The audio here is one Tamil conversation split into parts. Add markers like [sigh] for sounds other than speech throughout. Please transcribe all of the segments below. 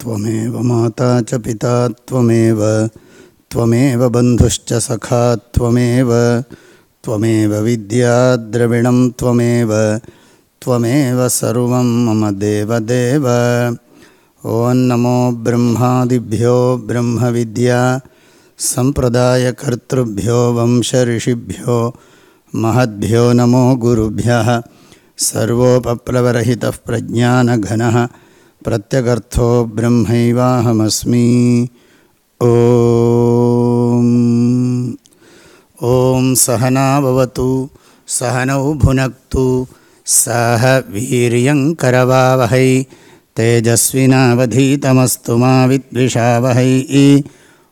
त्वमेव माता च पिता त्वमेव त्वमेव बन्धुश्च सखा त्वमेव त्वमेव विद्याद्रविणं त्वमेव त्वमेव सर्वं मम देवदेव ॐ नमो ब्रह्मादिभ्यो ब्रह्मविद्या सम्प्रदायकर्तृभ्यो वंशऋषिभ्यो महद्भ्यो नमो गुरुभ्यः सर्वोपप्लवरहितः प्रज्ञानघनः प्रत्यगर्थो ब्रह्मैवाहमस्मि। ॐ। ॐ सहनाववतु सहनौ भुनक्तु सह वीर्यङ्करवावहै तेजस्विनावधीतमस्तु मा विद्विषावहै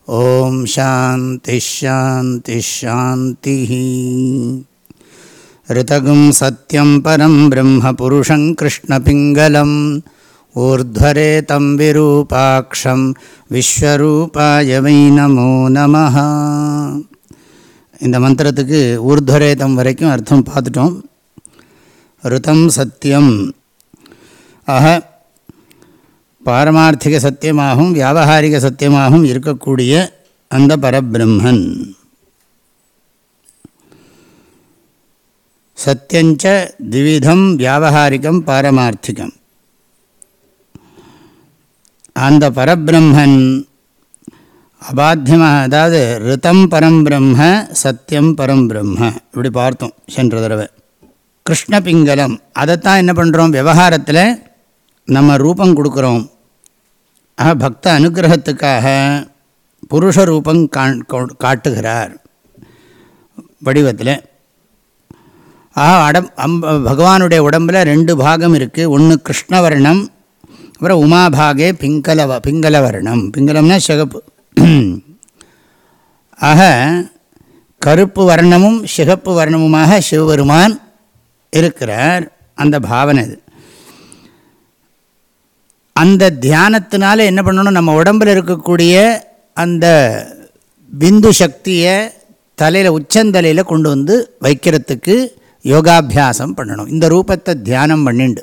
ॐ शान्तिश्शान्तिश्शान्तिः ऋतगुं सत्यं परं ब्रह्मपुरुषं कृष्णपिङ्गलम् ऊर्ध्वरेतं विरूपाक्षं विश्वरूपाय வை நமோ நமः இந்த மந்திரத்துக்கு ஊர்துவரேதம் வரைக்கும் அர்த்தம் பார்த்துட்டோம் ருதம் சத்தியம் ஆக பாரமார்த்திக சத்தியமாகவும் வியாபகாரிக சத்தியமாகவும் இருக்கக்கூடிய அந்த பரபிரம்மன். சத்தியஞ்ச திவிதம் வியாபகாரிகம் பாரமார்த்திகம். அந்த பரபிரம்மன் அபாத்தியமாக அதாவது ரிதம் பரம் பிரம்ம சத்தியம் பரம் பிரம்ம இப்படி பார்த்தோம் சென்ற தடவை. கிருஷ்ணபிங்கலம் அதைத்தான் என்ன பண்ணுறோம் விவகாரத்தில் நம்ம ரூபம் கொடுக்குறோம். ஆக பக்த அனுகிரகத்துக்காக புருஷ ரூபம் காட்டுகிறார் வடிவத்தில். ஆக அடம் அம்ப பகவானுடைய உடம்பில் ரெண்டு பாகம் இருக்குது ஒன்று கிருஷ்ணவர்ணம் அப்புறம் உமாபாகே பிங்கலவ பிங்கலவர்ணம் பிங்கலம்னா சிகப்பு. ஆக கருப்பு வர்ணமும் சிகப்பு வர்ணமுமாக சிவபெருமான் இருக்கிறார். அந்த பாவனை இது. அந்த தியானத்தினால என்ன பண்ணணும்? நம்ம உடம்பில் இருக்கக்கூடிய அந்த பிந்து சக்தியை தலையில் உச்சந்தலையில் கொண்டு வந்து வைக்கிறதுக்கு யோகாபியாசம் பண்ணணும். இந்த ரூபத்தை தியானம் பண்ணிண்டு.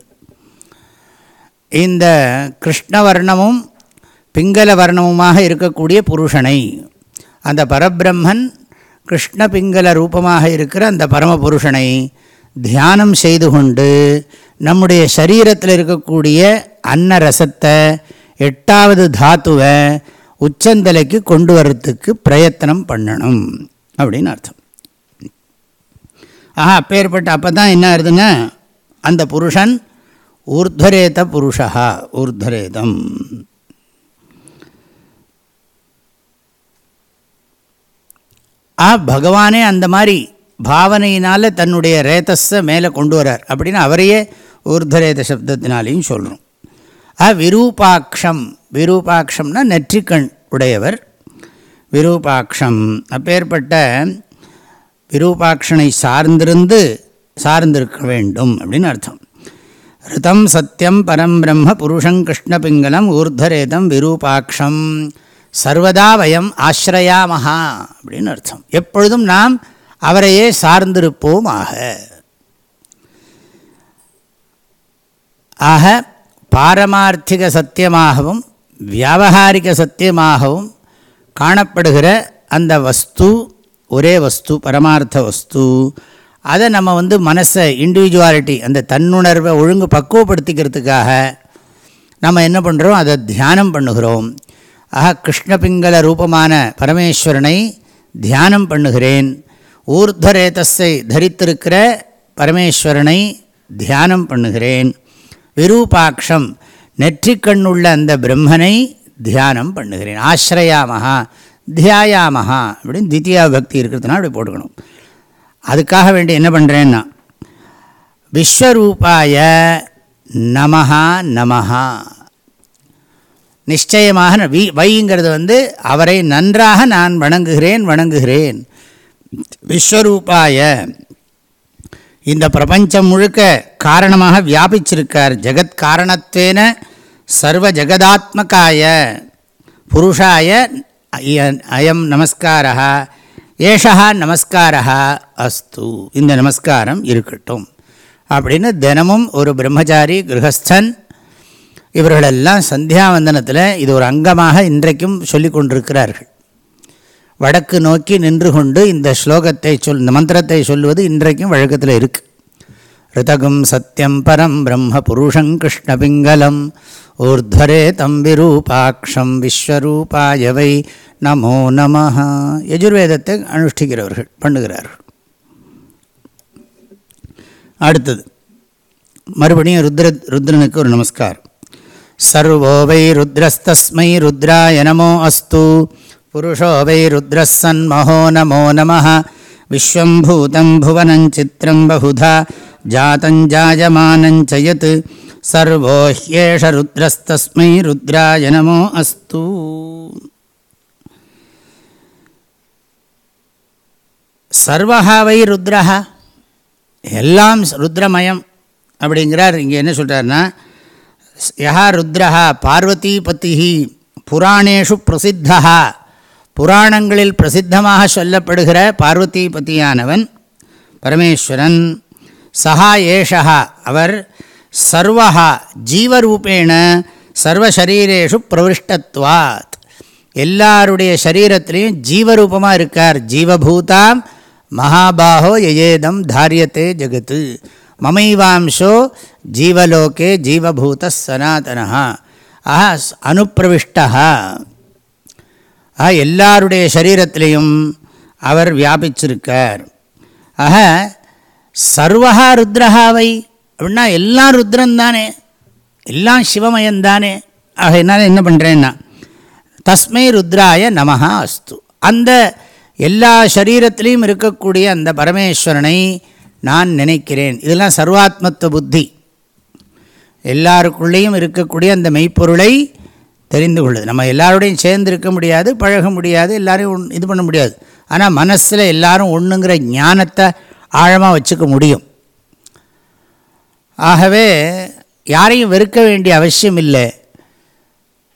இந்த கிருஷ்ணவர்ணமும் பிங்கல வர்ணமுமாக இருக்கக்கூடிய புருஷனை அந்த பரபிரம்மன் கிருஷ்ண பிங்கல ரூபமாக இருக்கிற அந்த பரமபுருஷனை தியானம் செய்து கொண்டு நம்முடைய சரீரத்தில் இருக்கக்கூடிய அன்ன ரசத்தை எட்டாவது தாத்துவை உச்சந்தலைக்கு கொண்டு வர்றதுக்கு பிரயத்தனம் பண்ணணும் அப்படின்னு அர்த்தம். ஆஹா அப்பேற்பட்ட அப்போ தான் என்ன ஆகுதுங்க அந்த புருஷன் ஊர்துவரேத புருஷா ஊர்துவரேதம் ஆ பகவானே அந்த மாதிரி பாவனையினால் தன்னுடைய ரேதஸை மேலே கொண்டு வரார் அப்படின்னு அவரையே ஊர்தரேத சப்தத்தினாலையும் சொல்கிறோம் ஆ விரூபாட்சம் விரூபாட்சம்னா நெற்றிக்கண் உடையவர். விரூபாட்சம் அப்பேற்பட்ட விரூபாட்சனை சார்ந்திருந்து சார்ந்திருக்க வேண்டும் அப்படின்னு அர்த்தம். ரிதம் சத்தியம் பரம் பிரம்ம புருஷங் கிருஷ்ணபிங்கலம் ஊர்தரேதம் விரூபாட்சம் சர்வதா வயம் ஆசிரயாமஹா அப்படின்னு அர்த்தம். எப்பொழுதும் நாம் அவரையே சார்ந்திருப்போம் ஆக ஆக பாரமார்த்திக சத்தியமாகவும் வியாபகாரிக சத்தியமாகவும் காணப்படுகிற அந்த வஸ்து ஒரே வஸ்து பரமார்த்த வஸ்து அதை நம்ம வந்து மனசை இண்டிவிஜுவாலிட்டி அந்த தன்னுணர்வை ஒழுங்கு பக்குவப்படுத்திக்கிறதுக்காக நம்ம என்ன பண்ணுறோம் அதை தியானம் பண்ணுகிறோம். ஆக கிருஷ்ணபிங்கள ரூபமான பரமேஸ்வரனை தியானம் பண்ணுகிறேன். ஊர்தரேதஸை தரித்திருக்கிற பரமேஸ்வரனை தியானம் பண்ணுகிறேன். விரூபாட்சம் நெற்றிக்கண்ணுள்ள அந்த பிரம்மனை தியானம் பண்ணுகிறேன். ஆசிரயாமஹா தியாயாமஹா அப்படின்னு தித்தியா பக்தி இருக்கிறதுனால அப்படி போட்டுக்கணும். அதுக்காக வேண்டி என்ன பண்ணுறேன்னா விஸ்வரூபாய நமஹா நமஹா. நிச்சயமாக வி வைங்கிறது வந்து அவரை நன்றாக நான் வணங்குகிறேன் வணங்குகிறேன். விஸ்வரூபாய. இந்த பிரபஞ்சம் முழுக்க காரணமாக வியாபிச்சிருக்கார். ஜெகத் காரணத்தேன சர்வ ஜெகதாத்மகாய. புருஷாய அயம் நமஸ்காரா ஏஷா நமஸ்காரா அஸ்து. இந்த நமஸ்காரம் இருக்கட்டும். அப்படின்னு தினமும் ஒரு பிரம்மச்சாரி கிரகஸ்தன் இவர்களெல்லாம் சந்தியாவந்தனத்தில் இது ஒரு அங்கமாக இன்றைக்கும் சொல்லி கொண்டிருக்கிறார்கள் வடக்கு நோக்கி நின்று கொண்டு இந்த ஸ்லோகத்தை சொல் இந்த மந்திரத்தை சொல்லுவது இன்றைக்கும் வழக்கத்தில் இருக்குது ரிதகும் சத்தியம் பரம் பிரம்ம புருஷங் கிருஷ்ணபிங்கலம் ஊர்ಧ್ವரே தம் விரூபாட்சம் நமோ நம யஜுர்வேதத்தை அனுஷ்டிக்கிறவர்கள் பண்ணுகிறார்கள். அடுத்தது மறுபடியும் ருத்ர ருத்ரனுக்கு ஒரு நமஸ்காரம். சர்வோ வை ருத்ரஸ்தஸ்மை ருத்ராய நமோ அஸ்து. புருஷோ வை ருத்ரசன்மஹோ நமோ நம விஸ்வம் பூதம் बहुधा। சித்திரம் பகுதா ஜாத்தஞ்சாயமானஞ்ச யத் சர்வோ ஹ்யேஷ ருத்ரஸ்தஸ்மை ருத்ராய நமோ அஸ்து சர்வஹா வை ருத்ரஹா எல்லாம் ருத்ரமயம் அப்படிங்கிறார். இங்கே என்ன சொல்கிறாருன்னா யா ருத்ரஹா பார்வதி பத்திஹி புராணேஷு பிரசித்தா புராணங்களில் பிரசித்தமாக சொல்லப்படுகிற பார்வதி பத்தியானவன் பரமேஸ்வரன் சஹா ஏஷா அவர் சர்வஹா ஜீவரூபேண சர்வசரீரேஷு பிரவிஷ்டத்வாத். எல்லாருடைய சரீரத்திலையும் ஜீவரூபமாக இருக்கார். ஜீவபூதாம் மகாபாகோ யயேதம் தாரியத்தே ஜெகத்து. மமைவாம்சோ ஜீவலோகே ஜீவபூத சனாதனா ஆஹா அனுப்பிரவிஷ்டா ஆக எல்லாருடைய சரீரத்திலையும் அவர் வியாபிச்சிருக்கார். ஆக சர்வகா ருத்ரஹாவை அப்படின்னா எல்லாம் ருத்ரந்தானே எல்லாம் சிவமயந்தானே. ஆக என்னால் என்ன பண்ணுறேன்னா தஸ்மை ருத்ராய நமஹா அஸ்து. அந்த எல்லா சரீரத்திலையும் இருக்கக்கூடிய அந்த பரமேஸ்வரனை நான் நினைக்கிறேன். இதெல்லாம் சர்வாத்மத்துவ புத்தி. எல்லாருக்குள்ளேயும் இருக்கக்கூடிய அந்த மெய்ப்பொருளை தெரிந்து கொள்ளுது நம்ம எல்லாரோடையும் சேர்ந்து இருக்க முடியாது பழக முடியாது எல்லாரையும் ஒன்- இது பண்ண முடியாது. ஆனால் மனசில் எல்லாரும் ஒன்றுங்கிற ஞானத்தை ஆழமாக வச்சுக்க முடியும். ஆகவே யாரையும் வெறுக்க வேண்டிய அவசியம் இல்லை.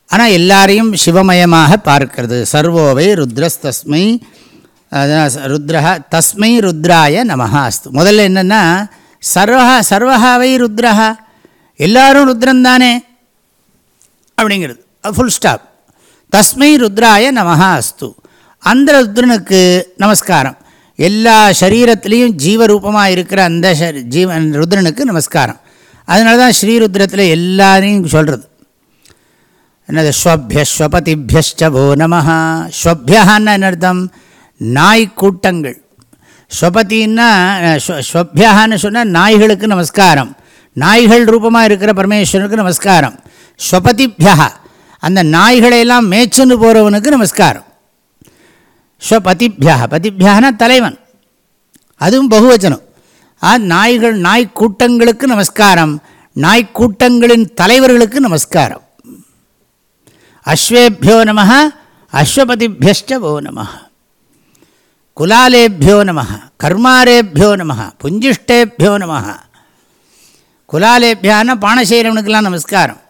ஆனால் எல்லாரையும் சிவமயமாக பார்க்கிறது. சர்வோவை ருத்ரஸ்தஸ்மை ருத்ரஹா தஸ்மை ருத்ராய நமஹா அஸ்து. முதல்ல என்னென்னா சர்வஹா சர்வஹாவை ருத்ரஹா. எல்லாரும் ருத்ரந்தானே அப்படிங்கிறது. ஃபுல் ஸ்டாப் தஸ்மை ருத்ராய நமஹா அஸ்து. அந்த ருத்ரனுக்கு நமஸ்காரம். எல்லா சரீரத்திலையும் ஜீவரூபமாக இருக்கிற அந்த ஜீவன் ருத்ரனுக்கு நமஸ்காரம். அதனால தான் ஸ்ரீருத்ரத்தில் எல்லாரையும் சொல்கிறது என்னது? ஸ்வபிய ஸ்வபதிபியஷ்ட போ நமஹ. ஸ்வபியஹான்னா என்ன அர்த்தம்? நாய் கூட்டங்கள். ஸ்வபதின்னா ஸ்வபியஹான்னு சொன்னால் நாய்களுக்கு நமஸ்காரம். நாய்கள் ரூபமாக இருக்கிற பரமேஸ்வரனுக்கு நமஸ்காரம். ஸ்வபதிபியா அந்த நாய்களையெல்லாம் மேய்ச்சுன்னு போகிறவனுக்கு நமஸ்காரம். ஸ்வபதிபியா பதிபியானா தலைவன். அதுவும் பகுவச்சனம். ஆ நாய்கள் நாய்க்கூட்டங்களுக்கு நமஸ்காரம். நாய்க்கூட்டங்களின் தலைவர்களுக்கு நமஸ்காரம். அஸ்வேபியோ நம அஸ்வபதிபியஷ்ட நம குலாலேபியோ நம கர்மாரேபியோ நம புஞ்சிஷ்டேபியோ நம குலாலேபியான்னா பானை செய்கிறவனுக்கெல்லாம் நமஸ்காரம்.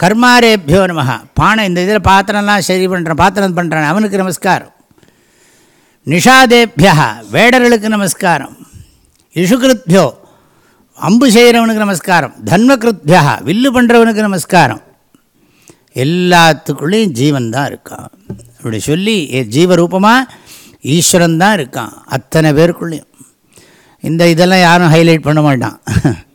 கர்மாரேபியோ நம பானை இந்த இதில் பாத்திரம்லாம் சரி பண்ணுறேன் பாத்திரம் பண்ணுறேன் அவனுக்கு நமஸ்காரம். நிஷாதேபியா வேடர்களுக்கு நமஸ்காரம். இஷுகிருத்யோ அம்பு செய்கிறவனுக்கு நமஸ்காரம். தன்மகிருத்யா வில்லு பண்ணுறவனுக்கு நமஸ்காரம். எல்லாத்துக்குள்ளேயும் ஜீவன் தான் இருக்கான். அப்படி சொல்லி ஜீவரூபமாக ஈஸ்வரன் தான் இருக்கான் அத்தனை பேருக்குள்ளேயும். இந்த இதெல்லாம் யாரும் ஹைலைட் பண்ண மாட்டான். [laughs]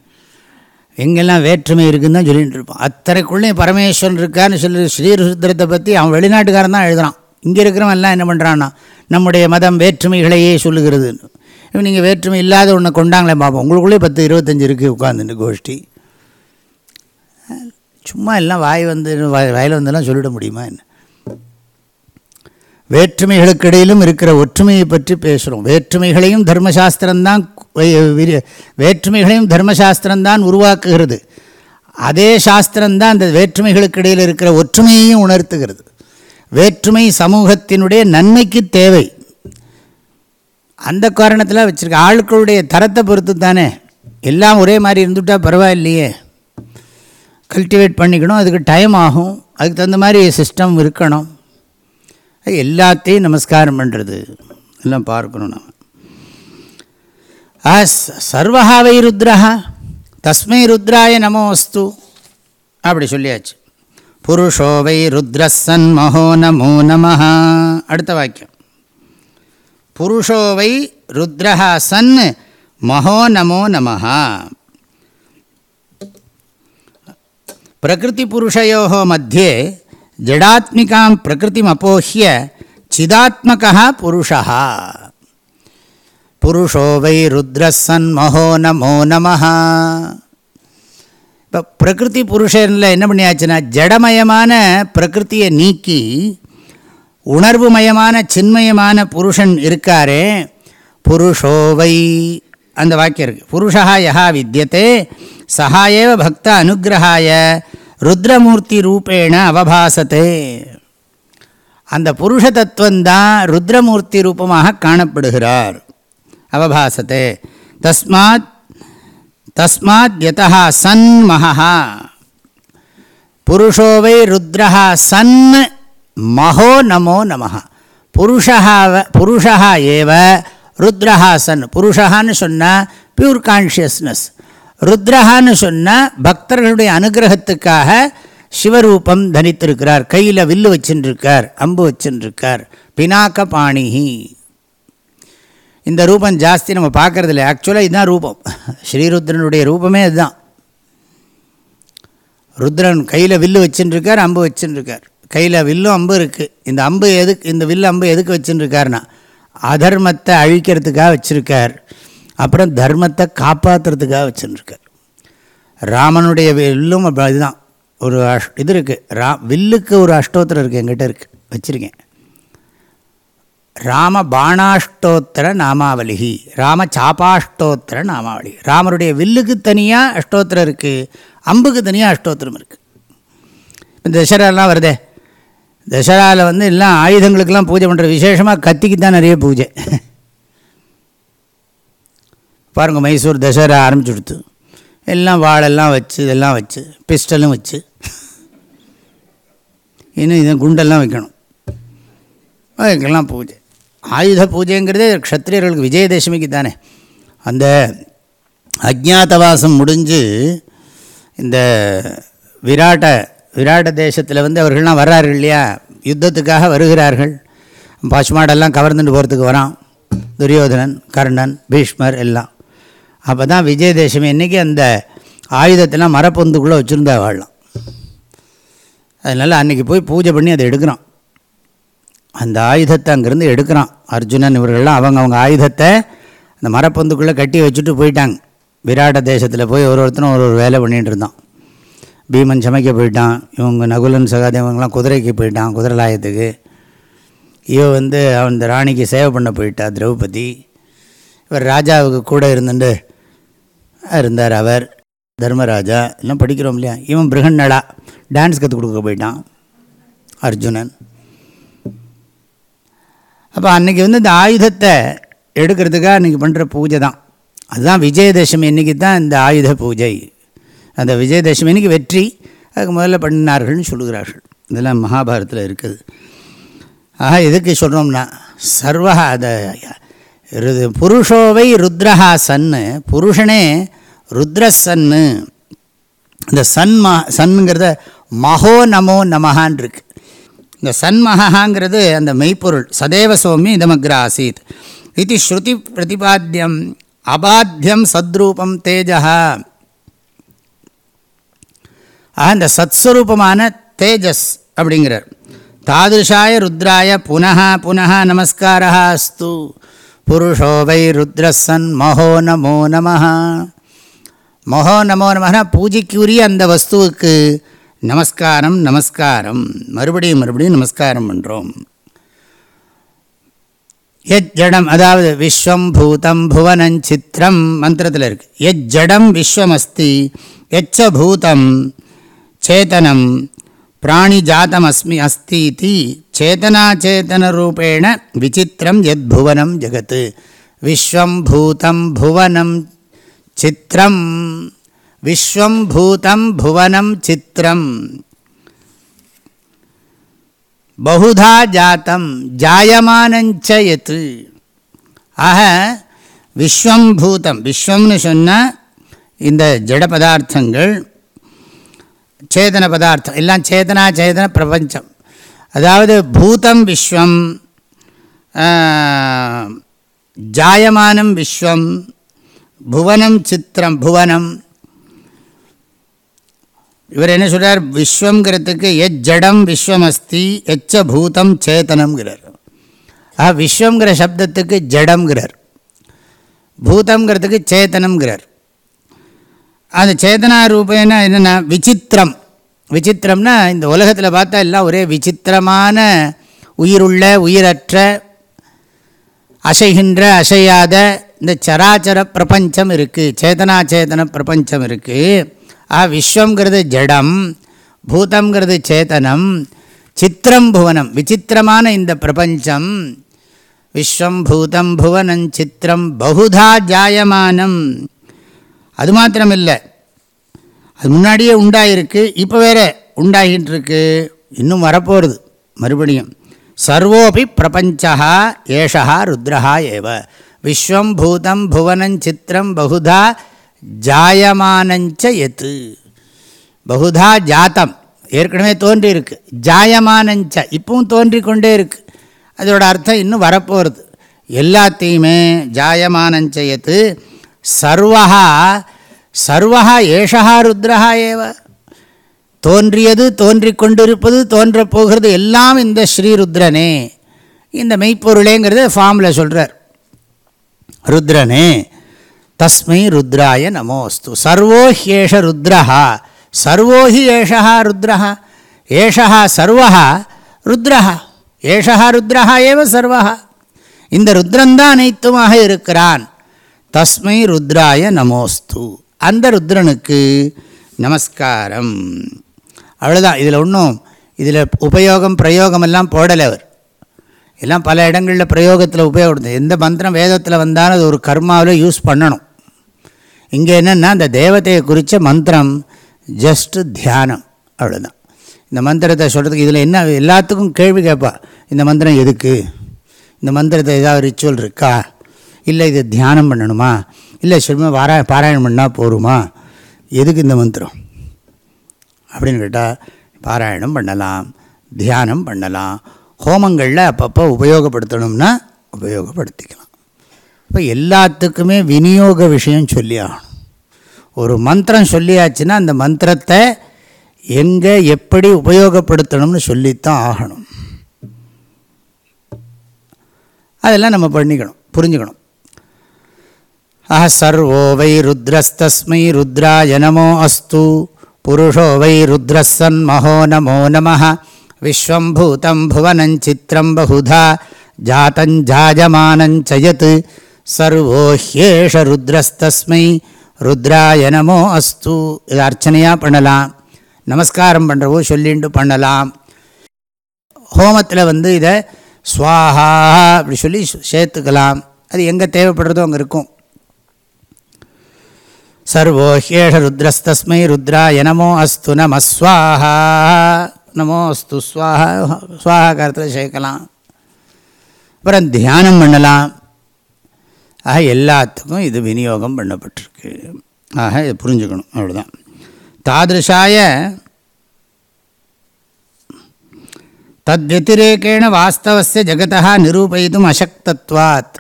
எங்கெல்லாம் வேற்றுமை இருக்குன்னு தான் சொல்லிட்டு இருப்பான். அத்தரைக்குள்ளே பரமேஸ்வரன் இருக்கான்னு சொல்லி ஸ்ரீருத்ரத்தை பற்றி அவன் வெளிநாட்டுக்காரன் தான் எழுதுறான். இங்கே இருக்கிறவன் எல்லாம் என்ன பண்ணுறான்னா நம்முடைய மதம் வேற்றுமைகளையே சொல்லுகிறதுன்னு இப்போ நீங்கள் வேற்றுமை இல்லாத ஒன்று கொண்டாங்களே பார்ப்போம் உங்களுக்குள்ளே பத்து இருபத்தஞ்சு இருக்குது உட்காந்துட்டு கோஷ்டி. சும்மா எல்லாம் வாய் வந்து வயல் வாயில் வந்தெல்லாம் சொல்லிட முடியுமா என்ன? வேற்றுமைகளுக்கு இடையிலும் இருக்கிற ஒற்றுமையை பற்றி பேசுகிறோம் வேற்றுமைகளையும் தர்மசாஸ்திரம்தான் வேற்றுமைகளையும் தர்மசாஸ்திரம்தான் உருவாக்குகிறது. அதே சாஸ்திரம்தான் அந்த வேற்றுமைகளுக்கு இடையில் இருக்கிற ஒற்றுமையையும் உணர்த்துகிறது. வேற்றுமை சமூகத்தினுடைய நன்மைக்கு தேவை. அந்த காரணத்தில் வச்சுருக்க ஆட்களுடைய தரத்தை பொறுத்து தானே எல்லாம் ஒரே மாதிரி இருந்துட்டா பரவாயில்லையே. கல்டிவேட் பண்ணிக்கணும் அதுக்கு டைம் ஆகும். அதுக்கு தகுந்த மாதிரி சிஸ்டம் இருக்கணும். எல்லாத்தையும் நமஸ்காரம் பண்ணுறது எல்லாம் பார்க்கணும் நம்ம ஆ சர்வஹாவை ருத்ரஹா தஸ்மை ருத்ராய நமோஸ்து. அப்படி சொல்லியாச்சு. புருஷோ வை ருத்ரசன் மகோ நமோ நம அடுத்த வாக்கியம். புருஷோ வை ருத்ரஹா சன் மகோ நமோ நம பிரகிருதி புருஷயோ மத்தியே ஜடாத்மிகாம் பிரகிருதிமப்போஹ்ய சிதாத்மகா புருஷா புருஷோ வை ருத்ரசன்மஹோ நமோ நம இப்போ பிரகிருதி புருஷனில் என்ன பண்ணியாச்சுன்னா ஜடமயமான பிரகிருத்தியை நீக்கி உணர்வுமயமான சின்மயமான புருஷன் இருக்காரே புருஷோவை அந்த வாக்கியம் இருக்குது புருஷா யஹா வித்தியத்தை சஹா பக்த அனுகிரகாய ருத்ரமூர்த்தி ரூபேண அவபாசத்தே. அந்த புருஷ தத்துவந்தான் ருத்ரமூர்த்தி ரூபமாக காணப்படுகிறார். அவபாசத்தே. தஸ்மாத் தஸ்மாத் யதா சன் மகா புருஷோவை ருத்ரஹா சன் மகோ நமோ நம புருஷா புருஷா ஏவ ருத்ரஹா சன். புருஷகான்னு சொன்னால் பியூர் கான்ஷியஸ்னஸ் ருத்ரஹான்னு சொன்னால் பக்தர்களுடைய அனுகிரகத்துக்காக சிவரூபம் தனித்திருக்கிறார். கையில் வில்லு வச்சுருக்கார் அம்பு வச்சுருக்கார் பினாக்க பாணிஹி. இந்த ரூபம் ஜாஸ்தி நம்ம பார்க்கறது இல்லை ஆக்சுவலாக இதுதான் ரூபம். ஸ்ரீருத்ரனுடைய ரூபமே இதுதான் ருத்ரன் கையில் வில்லு வச்சுருக்கார் அம்பு வச்சுருக்கார் கையில் வில்லும் அம்பு இருக்குது இந்த அம்பு எதுக்கு இந்த வில்லு அம்பு எதுக்கு வச்சுருக்காருனா அதர்மத்தை அழிக்கிறதுக்காக வச்சுருக்கார். அப்புறம் தர்மத்தை காப்பாற்றுறதுக்காக வச்சுருக்கார். ராமனுடைய வில்லும் இதுதான். ஒரு அஷ் இது இருக்குது ரா வில்லுக்கு ஒரு அஷ்டோத்திரம் இருக்குது எங்கிட்ட இருக்குது வச்சுருக்கேன். ராம பாணாஷ்டோத்திர நாமாவலிகி ராம சாப்பாஷ்டோத்திர நாமாவளி. ராமருடைய வில்லுக்கு தனியாக அஷ்டோத்திரம் இருக்குது அம்புக்கு தனியாக அஷ்டோத்திரம் இருக்குது இப்போ தசராலாம் வருதே. தசராவில் வந்து எல்லாம் ஆயுதங்களுக்கெல்லாம் பூஜை பண்ணுற விசேஷமாக கத்திக்கு தான் நிறைய பூஜை. பாருங்கள் மைசூர் தசரா ஆரம்பிச்சு கொடுத்து. எல்லாம் வாழெல்லாம் வச்சு இதெல்லாம் வச்சு பிஸ்டலும் வச்சு. இன்னும் இதை குண்டெல்லாம் வைக்கணும். அதுக்கெல்லாம் பூஜை. ஆயுத பூஜைங்கிறதே க்ஷத்திரியர்களுக்கு விஜயதசமிக்கு தானே. அந்த அஜ்ஞாதவாசம் முடிஞ்சு இந்த விராட்ட விராட்ட தேசத்தில் வந்து அவர்கள்லாம் வர்றார்கள் இல்லையா? யுத்தத்துக்காக வருகிறார்கள். பசுமாடெல்லாம் கவர்ந்துட்டு போகிறதுக்கு வரான். துரியோதனன் கர்ணன் பீஷ்மர் எல்லாம். அப்போ தான் விஜயதசமி இன்றைக்கி அந்த ஆயுதத்தெல்லாம் மரப்பொந்துக்குள்ளே வச்சுருந்தா வாழலாம். அதனால் அன்றைக்கி போய் பூஜை பண்ணி அதை எடுக்கிறான். அந்த ஆயுதத்தை அங்கேருந்து எடுக்கிறான். அர்ஜுனன் இவர்கள்லாம் அவங்க அவங்க ஆயுதத்தை அந்த மரப்பொந்துக்குள்ளே கட்டி வச்சுட்டு போயிட்டாங்க. விராட்ட தேசத்தில் போய் ஒரு ஒருத்தரும் ஒரு ஒரு வேலை பண்ணிகிட்டு இருந்தான். பீமன் சமைக்க போயிட்டான். இவங்க நகுலன் சகாதேவங்களாம் குதிரைக்கு போயிட்டான் குதிரலாயத்துக்கு இவ வந்து அந்த ராணிக்கு சேவை பண்ண போயிட்டா திரௌபதி. இவர் ராஜாவுக்கு கூட இருந்துட்டு இருந்தார் அவர் தர்மராஜா எல்லாம் படிக்கிறோம் இல்லையா? இவன் பிருகன்னடா டான்ஸ் கற்றுக் கொடுக்க போயிட்டான் அர்ஜுனன். அப்போ அன்றைக்கி வந்து இந்த ஆயுதத்தை எடுக்கிறதுக்காக அன்றைக்கி பண்ணுற பூஜை தான். அதுதான் விஜயதசமி இன்றைக்கி தான் இந்த ஆயுத பூஜை. அந்த விஜயதசமி இன்றைக்கி வெற்றி அதுக்கு முதல்ல பண்ணினார்கள்னு சொல்லுகிறார்கள். இதெல்லாம் மகாபாரத்தில் இருக்குது. ஆக எதுக்கு சொல்கிறோம்னா சர்வ அதை ரு புருஷோவை ருத்ரஹா சன்னு புருஷனே ருத்ரசன்னு. இந்த சன் சன்னுங்கிறத மகோ நமோ நமஹான் இருக்கு இந்த சன்மஹாங்கிறது அந்த மெய்ப்பொருள் சதேவ சோமி இதமக்ர ஆசீத் இது ஸ்ருதி பிரதிபாத்தியம் அபாத்தியம் சத்ரூபம் தேஜா ஆக இந்த சத்ஸ்வரூபமான தேஜஸ் அப்படிங்கிறார். தாதிருஷாய ருத்ராய புனः புனः நமஸ்காரா அஸ்து. புருஷோ வை ருத்ரசன் மகோ நமோ நம மகோ நமோ நமனா பூஜைக்குரிய அந்த வஸ்துவுக்கு நமஸ்காரம் நமஸ்காரம் மறுபடியும் மறுபடியும் நமஸ்காரம் பண்ணுறோம் எத் ஜடம் அதாவது விஸ்வம் பூதம் புவனம் சித்திரம் மந்திரத்தில் இருக்குது எத் ஜடம் விஸ்வமஸ்தி எச்ச பூதம் சேத்தனம் பிராணிஜாத்தம் அஸ்மி அஸ்தி இது சேதனாச்சேதனரூபேண விசித்திரம் எத் புவனம் ஜெகத் விஸ்வம் பூதம் புவனம் சித்திரம் விஸ்வம் பூதம் புவனம் சித்திரம் பகுதா ஜாத்தம் ஜாயமானஞ்ச எத்து ஆக விஸ்வம் பூதம் விஸ்வம்னு சொன்னால் இந்த ஜட பதார்த்தங்கள் சேதன பதார்த்தம் எல்லாம் சேதனா சேதன பிரபஞ்சம் அதாவது பூதம் விஸ்வம் ஜாயமானம் விஸ்வம் புவனம் சித்திரம் புவனம் இவர் என்ன சொல்கிறார் விஸ்வங்கிறதுக்கு எச் ஜடம் விஸ்வம் அஸ்தி எச்ச பூதம் சேத்தனம்ங்கிறார் ஆ விஸ்வங்கிற சப்தத்துக்கு ஜடம்ங்கிறார் பூதம்ங்கிறதுக்கு சேத்தனம்ங்கிறார் அந்த சேதனா ரூபேனா என்னென்னா விசித்திரம். விசித்திரம்னா இந்த உலகத்தில் பார்த்தா எல்லாம் ஒரே விசித்திரமான உயிருள்ள உயிரற்ற அசைகின்ற அசையாத இந்த சராச்சர பிரபஞ்சம் இருக்குது சேதனா பிரபஞ்சம் இருக்குது ஆ விஸ்வங்கிறது ஜடம் பூதங்கிறது சேதனம் சித்திரம் புவனம். விசித்திரமான இந்த பிரபஞ்சம் விஸ்வம் பூதம் புவனம் சித்திரம் பகுதா ஜாயமானம். அது மாத்திரம் இல்லை அது முன்னாடியே உண்டாயிருக்கு இப்போ வேற உண்டாகிட்டு இருக்கு இன்னும் வரப்போகிறது மறுபடியும். சர்வோபி பிரபஞ்சா ஏஷா ருத்ரஹா ஏவ. விஸ்வம் பூதம் புவனம் சித்திரம் பகுதா ஜாயமானஞ்ச எத்து பகுதா ஜாத்தம். ஏற்கனவே தோன்றியிருக்கு. ஜாயமானஞ்ச. இப்பவும் தோன்றி கொண்டே இருக்குது அதோட அர்த்தம் இன்னும் வரப்போகிறது எல்லாத்தையுமே ஜாயமானஞ்ச எத்து சர்வகா சர்வகா ஏஷகா ருத்ரஹா ஏவ. தோன்றியது தோன்றி கொண்டிருப்பது தோன்றப் போகிறது எல்லாம் இந்த ஸ்ரீருத்ரனே. இந்த மெய்ப்பொருளேங்கிறத ஃபார்மில் சொல்கிறார் ருத்ரனே தஸ்மை ருத்ராய நமோஸ்து. சர்வோ ஹேஷ ருத்ரஹா சர்வோஹி ஏஷா ருத்ரஹா. ஏஷா சர்வா ருத்ரஹா. ஏஷா ருத்ரஹா ஏவ சர்வா இந்த ருத்ரந்தான் அனைத்துமாக இருக்கிறான். தஸ்மை ருத்ராய நமோஸ்து. அந்த ருத்ரனுக்கு நமஸ்காரம். அவ்வளோதான் இதில் ஒன்றும் இதில் உபயோகம் பிரயோகம் எல்லாம் போடலை அவர். எல்லாம் பல இடங்களில் பிரயோகத்தில் உபயோகப்படுது எந்த மந்திரம் வேதத்தில் வந்தாலும் அது ஒரு கர்மாவில் யூஸ் பண்ணணும். இங்கே என்னென்னா அந்த தேவதையை குறித்த மந்திரம் ஜஸ்ட்டு தியானம். அவ்வளோதான் இந்த மந்திரத்தை சொல்கிறதுக்கு இதில் என்ன எல்லாத்துக்கும் கேள்வி கேட்பா இந்த மந்திரம் எதுக்கு? இந்த மந்திரத்தை ஏதாவது ரிச்சுவல் இருக்கா? இல்லை இது தியானம் பண்ணணுமா? இல்லை சொல்லுமா வாரா பாராயணம் பண்ணால் போருமா? எதுக்கு இந்த மந்திரம்? அப்படின்னு கேட்டால் பாராயணம் பண்ணலாம் தியானம் பண்ணலாம் ஹோமங்களில் அப்பப்போ உபயோகப்படுத்தணும்னா உபயோகப்படுத்திக்கலாம். இப்போ எல்லாத்துக்குமே விநியோக விஷயம் சொல்லி ஆகணும். ஒரு மந்திரம் சொல்லியாச்சுன்னா அந்த மந்திரத்தை எங்கே எப்படி உபயோகப்படுத்தணும்னு சொல்லித்தான் ஆகணும். அதெல்லாம் நம்ம பண்ணிக்கணும் புரிஞ்சுக்கணும். ஆஹ சர்வோ வை ருத்ரஸ்தஸ்மை ருத்ராய நமோ அஸ்து புருஷோ வை ருத்ரசன்மஹோ நமோ நம விஸ்வம் பூதம் புவனஞ்சித்திரம் பகுதா ஜாத்தஞ்சாஜமானஞ்சயத் சர்வோ ஹேஷ ருத்ரஸ்தஸ்மை ருத்ராய நமோ அஸ்து இது அர்ச்சனையாக பண்ணலாம் நமஸ்காரம் பண்ணுறவோ சொல்லிண்டு பண்ணலாம் ஹோமத்தில் வந்து இதை ஸ்வாஹா அப்படி சொல்லி சேர்த்துக்கலாம் அது எங்கே தேவைப்படுறதோ அங்கே இருக்கும். சர்வோ ருத்ரஸ்தஸ்மை ருத்ராய நமோ அஸ்து நமஸ்வாஹா நமோ அஸ்து ஸ்வாஹா. ஸ்வாஹா காரத்தில் சேர்க்கலாம். அப்புறம் தியானம் பண்ணலாம். ஆக எல்லாத்துக்கும் இது விநியோகம் பண்ணப்பட்டிருக்கு. ஆக இதை புரிஞ்சுக்கணும். அவ்வளோதான் தாதிருஷாய தத்வத்திரேக்கேண வாஸ்தவஸ்ய ஜெகதா நிரூபயிதும் அசக்தத்வாத்.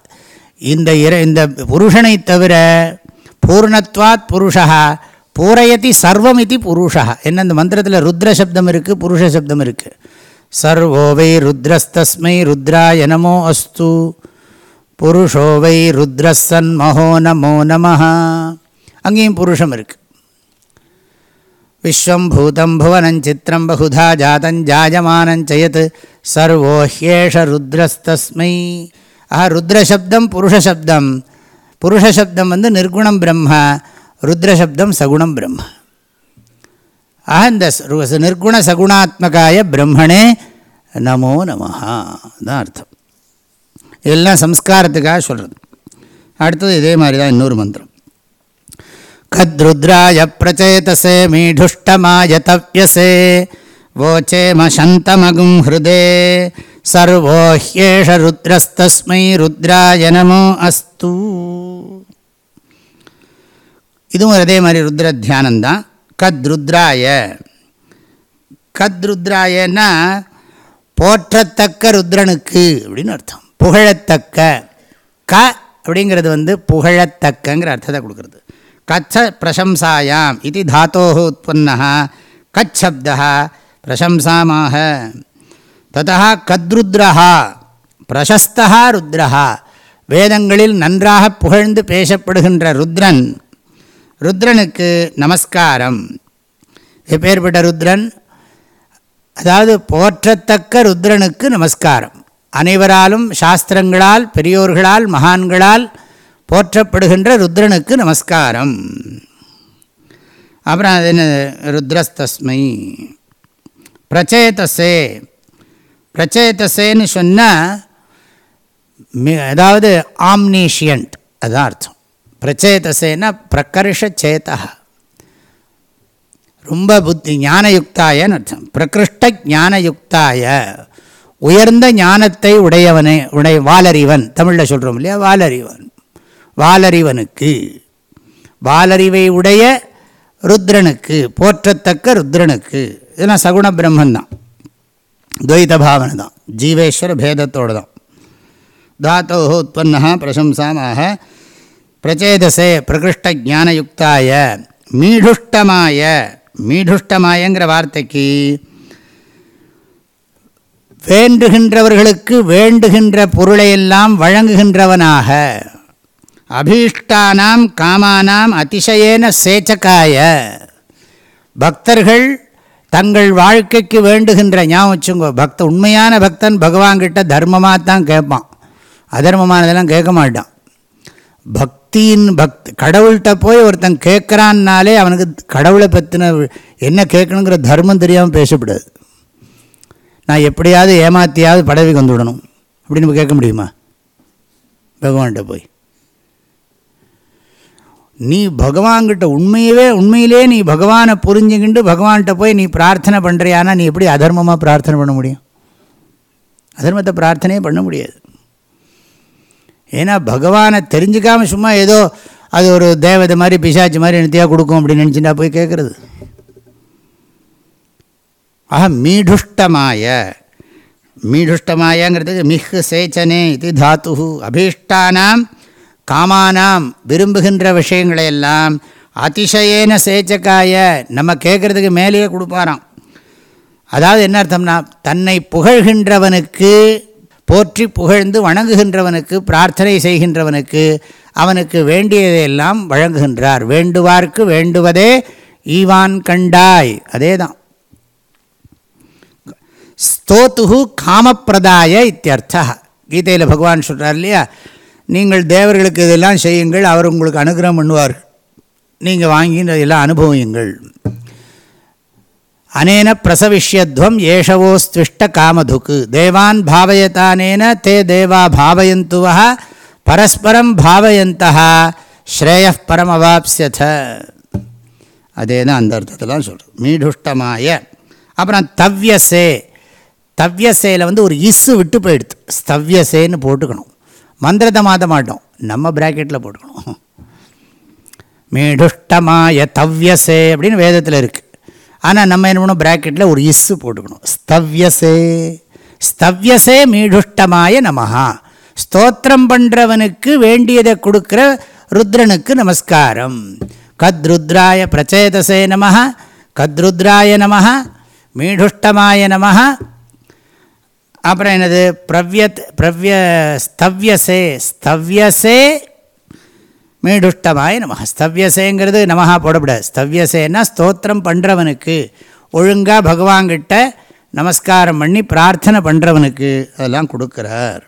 இந்த இர இந்த புருஷனை தவிர பூர்ணத்வாத் புருஷா பூரயதி சர்வம் இது புருஷா என்ன இந்த மந்திரத்தில் ருத்ர சப்தம் இருக்குது புருஷ சப்தம் இருக்குது சர்வோ வை ருத்ரஸ்தஸ்மை ருத்ராய நமோ அஸ்து. புருஷோ வை ருத்ரசன் மகோ நமோ நம அங்கேயும் புருஷம் இருக்குது விஸ்வம் பூதம் புவனஞ்சித்திரம் பகுதா ஜாதஞ்சாயமானஞ்சயத் சர்வோ ஹேஷ ருத்ரஸ்தஸ்மை. ஆஹா ருத்ரசப்தம் புருஷசப்தம் புருஷ சப்தம் வந்து நிர்குணம் பிரம்மா ருத்ர சப்தம் சகுணம் பிரம்மா. ஆக இந்த நிர்குண சகுணாத்மகாய பிரம்மணே நமோ நமஹா தான் அர்த்தம். இதெல்லாம் சம்ஸ்காரத்துக்காக சொல்கிறது அடுத்தது இதே மாதிரி தான் இன்னொரு மந்திரம். கத்ருத்ராய பிரச்சேதசே மீடுஷ்டமாய தவ்யசே ஓச்சேமசந்தமகும் ஹிருதே சர்வோ ஹ்யேஷ ருத்ரஸ்தஸ்மை ருத்ராய நமோ அஸ்து இதுவும் அதே மாதிரி ருத்ர தியானந்தான் கத்ருத்ராய. கத்ருத்ராயன்னா போற்றத்தக்க ருத்ரனுக்கு அப்படின்னு அர்த்தம். புகழத்தக்க. க அப்படிங்கிறது வந்து புகழத்தக்கங்கிற அர்த்தத்தை கொடுக்குறது. கச்ச பிரசம்சாயாம். இது தாத்தோ உற்பன்னா கச்சப்தா பிரசம்சாமாக ததா கத்ருத்ரஹா பிரசஸ்தா ருத்ரஹா வேதங்களில் நன்றாக புகழ்ந்து பேசப்படுகின்ற ருத்ரன் ருத்ரனுக்கு நமஸ்காரம். எப்பேற்பட்ட ருத்ரன்? அதாவது போற்றத்தக்க ருத்ரனுக்கு நமஸ்காரம். அனைவராலும் சாஸ்திரங்களால் பெரியோர்களால் மகான்களால் போற்றப்படுகின்ற ருத்ரனுக்கு நமஸ்காரம். அப்புறம் அது என்ன ருத்ரஸ்தஸ்மை. பிரச்சேதசே. பிரச்சயத்தசேன்னு சொன்னால் அதாவது ஆம்னீஷியன்ட் அதுதான் அர்த்தம். பிரச்சேதசேனா பிரகர்ஷ சேத்தா. ரொம்ப புத்தி ஞானயுக்தாயன்னு அர்த்தம். பிரகிருஷ்ட ஞானயுக்தாய உயர்ந்த ஞானத்தை உடையவனே உடைய வாலறிவன். தமிழில் சொல்கிறோம் இல்லையா? வாலறிவன். வாலறிவனுக்கு வாலறிவை உடைய ருத்ரனுக்கு போற்றத்தக்க ருத்ரனுக்கு. இதெல்லாம் சகுண பிரம்மந்தான் துவைத பாவனை தான் ஜீவேஸ்வர பேதத்தோடு தான் தாத்தோ உற்பன்னா பிரசம்சாமாக பிரச்சேதசே பிரகிருஷ்ட ஜானயுக்தாய மீடுஷ்டமாய மீடுஷ்டமாயங்கிற வார்த்தைக்கு வேண்டுகின்றவர்களுக்கு வேண்டுகின்ற பொருளையெல்லாம் வழங்குகின்றவனாக. அபீஷ்டானாம் காமானாம் அதிசயேன சேச்சகாய. பக்தர்கள் தங்கள் வாழ்க்கைக்கு வேண்டுகின்ற ஞாபகம் வச்சுங்கோ. பக்த உண்மையான பக்தன் பகவான்கிட்ட தர்மமாக தான் கேட்பான். அதர்மமானதெல்லாம் கேட்க மாட்டான். பக்தியின் பக்த் கடவுள்கிட்ட போய் ஒருத்தன் கேட்குறான்னாலே அவனுக்கு கடவுளை பற்றின என்ன கேட்கணுங்கிற தர்மம் தெரியாமல் பேசப்படாது. நான் எப்படியாவது ஏமாத்தியாவது கொண்டு வந்துவிடணும். அப்படின்னு கேட்க முடியுமா? பகவான்கிட்ட போய். நீ பகவான்கிட்ட உண்மையவே உண்மையிலே நீ பகவானை புரிஞ்சுக்கிண்டு பகவான்கிட்ட போய் நீ பிரார்த்தனை பண்ணுறியானா நீ எப்படி அதர்மமாக பிரார்த்தனை பண்ண முடியும்? அதர்மத்தை பிரார்த்தனையே பண்ண முடியாது. ஏன்னா பகவானை தெரிஞ்சுக்காமல் சும்மா ஏதோ அது ஒரு தேவதை மாதிரி பிசாச்சு மாதிரி நித்தியாக கொடுக்கும் அப்படின்னு நினச்சிட்டா போய் கேட்குறது ஆஹா மீடுஷ்டமாய மீடுஷ்டமாயங்கிறதுக்கு மிஹ் சேச்சனே இது தாத்து அபீஷ்டானாம் காமானாம் விரும்புகின்ற விஷயங்களையெல்லாம் அதிசயேன சேச்சக்காய நம்ம கேட்குறதுக்கு மேலேயே கொடுப்பாராம். அதாவது என்ன அர்த்தம்னா தன்னை புகழ்கின்றவனுக்கு போற்றி புகழ்ந்து வணங்குகின்றவனுக்கு பிரார்த்தனை செய்கின்றவனுக்கு அவனுக்கு வேண்டியதையெல்லாம் வழங்குகின்றார். வேண்டுவார்க்கு வேண்டுவதே ஈவான் கண்டாய். அதே தான் ஸ்தோத்து காமப்பிரதாய இத்தியர்த்தா கீதையில் பகவான் சொல்கிறார் இல்லையா? நீங்கள் தேவர்களுக்கு இதெல்லாம் செய்யுங்கள் அவர் உங்களுக்கு அனுகிரகம் பண்ணுவார். நீங்கள் வாங்கி இதெல்லாம் அனுபவியுங்கள். அனேன பிரசவிஷ்யத்வம் ஏஷவோஸ்திஷ்ட காமதுக்கு. தேவான் பாவயத்தானேன தே தேவா பாவயந்துவ பரஸ்பரம் பாவயந்தா ஸ்ரேய பரம் அவாப்சியத அதே தான் அந்த அர்த்தத்தெல்லாம் சொல்கிறோம் மீடுஷ்டமாய அப்புறம் தவ்யசே. தவ்யசேல வந்து ஒரு இஸ்ஸு விட்டு போயிடுது. ஸ்தவ்யசேன்னு போட்டுக்கணும். மந்திரத்தை மாற்ற மாட்டோம் நம்ம ப்ராக்கெட்டில் போட்டுக்கணும். மீடுஷ்டமாய தவ்யசே அப்படின்னு வேதத்தில் இருக்குது ஆனால் நம்ம என்ன பண்ணணும்? ப்ராக்கெட்டில் ஒரு இஸ்ஸு போட்டுக்கணும். ஸ்தவ்யசே. ஸ்தவ்யசே மீடுஷ்டமாய நமஹா. ஸ்தோத்திரம் பண்ணுறவனுக்கு வேண்டியதை கொடுக்குற ருத்ரனுக்கு நமஸ்காரம். கத்ருத்ராய பிரச்சேதசே நம கத்ருத்ராய நம மீடுஷ்டமாய நம அப்புறம் என்னது? பிரவ்யத் பிரவ்ய ஸ்தவ்யசே ஸ்தவ்யசே மீடுஷ்டமாய் நம ஸ்தவ்யசேங்கிறது நமஹா போடப்படாது. ஸ்தவ்யசேன்னா ஸ்தோத்திரம் பண்ணுறவனுக்கு ஒழுங்காக பகவான்கிட்ட நமஸ்காரம் பண்ணி பிரார்த்தனை பண்ணுறவனுக்கு அதெல்லாம் கொடுக்குறார்.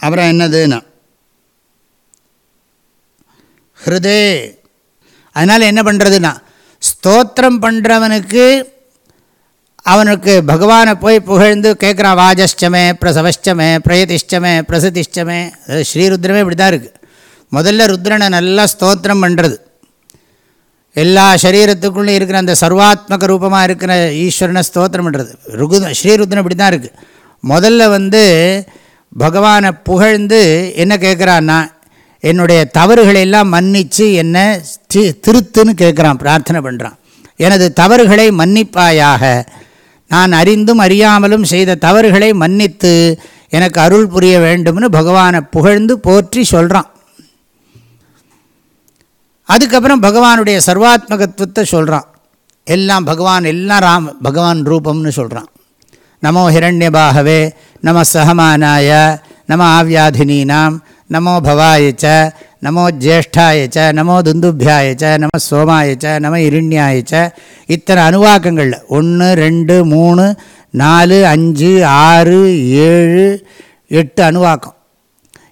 அப்புறம் என்னதுன்னா ஹிருதே. அதனால் என்ன பண்ணுறதுன்னா ஸ்தோத்திரம் பண்ணுறவனுக்கு அவனுக்கு பகவானை போய் புகழ்ந்து கேட்குறான் வாஜஷ்டமே பிரசவஷ்டமே பிரயதிஷ்டமே பிரசதிஷ்டமே அது ஸ்ரீருத்ரமே இப்படி தான் இருக்குது முதல்ல ருத்ரனை நல்லா ஸ்தோத்திரம் பண்ணுறது எல்லா சரீரத்துக்குள்ளே இருக்கிற அந்த சர்வாத்மக ரூபமாக இருக்கிற ஈஸ்வரனை ஸ்தோத்திரம் பண்ணுறது ருகு ஸ்ரீருத்ரன் இப்படி தான் இருக்குது முதல்ல வந்து பகவானை புகழ்ந்து என்ன கேட்குறான்னா என்னுடைய தவறுகளையெல்லாம் மன்னித்து என்னை திருத்துன்னு கேட்குறான் பிரார்த்தனை பண்ணுறான் எனது தவறுகளை மன்னிப்பாயாக நான் அறிந்தும் அறியாமலும் செய்த தவறுகளை மன்னித்து எனக்கு அருள் புரிய வேண்டும்னு பகவானை புகழ்ந்து போற்றி சொல்கிறான் அதுக்கப்புறம் பகவானுடைய சர்வாத்மகத்துவத்தை சொல்கிறான் எல்லாம் பகவான் எல்லாம் ராம் பகவான் ரூபம்னு சொல்கிறான் நமோ ஹிரண்யபாகவே நம சகமானாய நம ஆவியாதினீனாம் நமோ பவாய ச நமோ ஜேஷ்டாய ச நமோ துந்துபியாய ச நம சோமாய ச நம இருண்யாயச்ச ச. இத்தனை அணுவாக்கங்களில் ஒன்று ரெண்டு மூணு நாலு அஞ்சு ஆறு ஏழு எட்டு அணுவாக்கம்.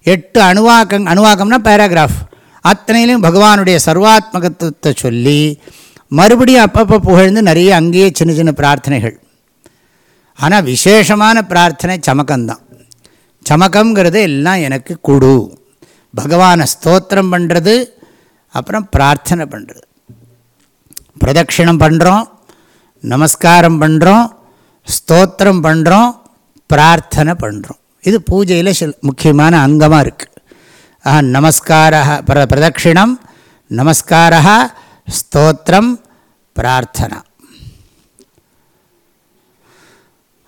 எட்டு அணுவாக்கம் அணுவாக்கம்னா பேராகிராஃப் அத்தனையிலும் பகவானுடைய சர்வாத்மகத்துவத்தை சொல்லி மறுபடியும் அப்பப்போ புகழ்ந்து நிறைய அங்கேயே சின்ன சின்ன பிரார்த்தனைகள். ஆனால் விசேஷமான பிரார்த்தனை சமக்கம்தான். சமக்கங்கிறது எல்லாம் எனக்கு கொடு. பகவானை ஸ்தோத்திரம் பண்ணுறது அப்புறம் பிரார்த்தனை பண்ணுறது பிரதட்சிணம் பண்ணுறோம் நமஸ்காரம் பண்ணுறோம் ஸ்தோத்திரம் பண்ணுறோம் பிரார்த்தனை பண்ணுறோம் இது பூஜையில் சில முக்கியமான அங்கமாக இருக்குது ஆஹா நமஸ்கார பிர பிரதட்சிணம் நமஸ்கார ஸ்தோத்திரம் பிரார்த்தனா.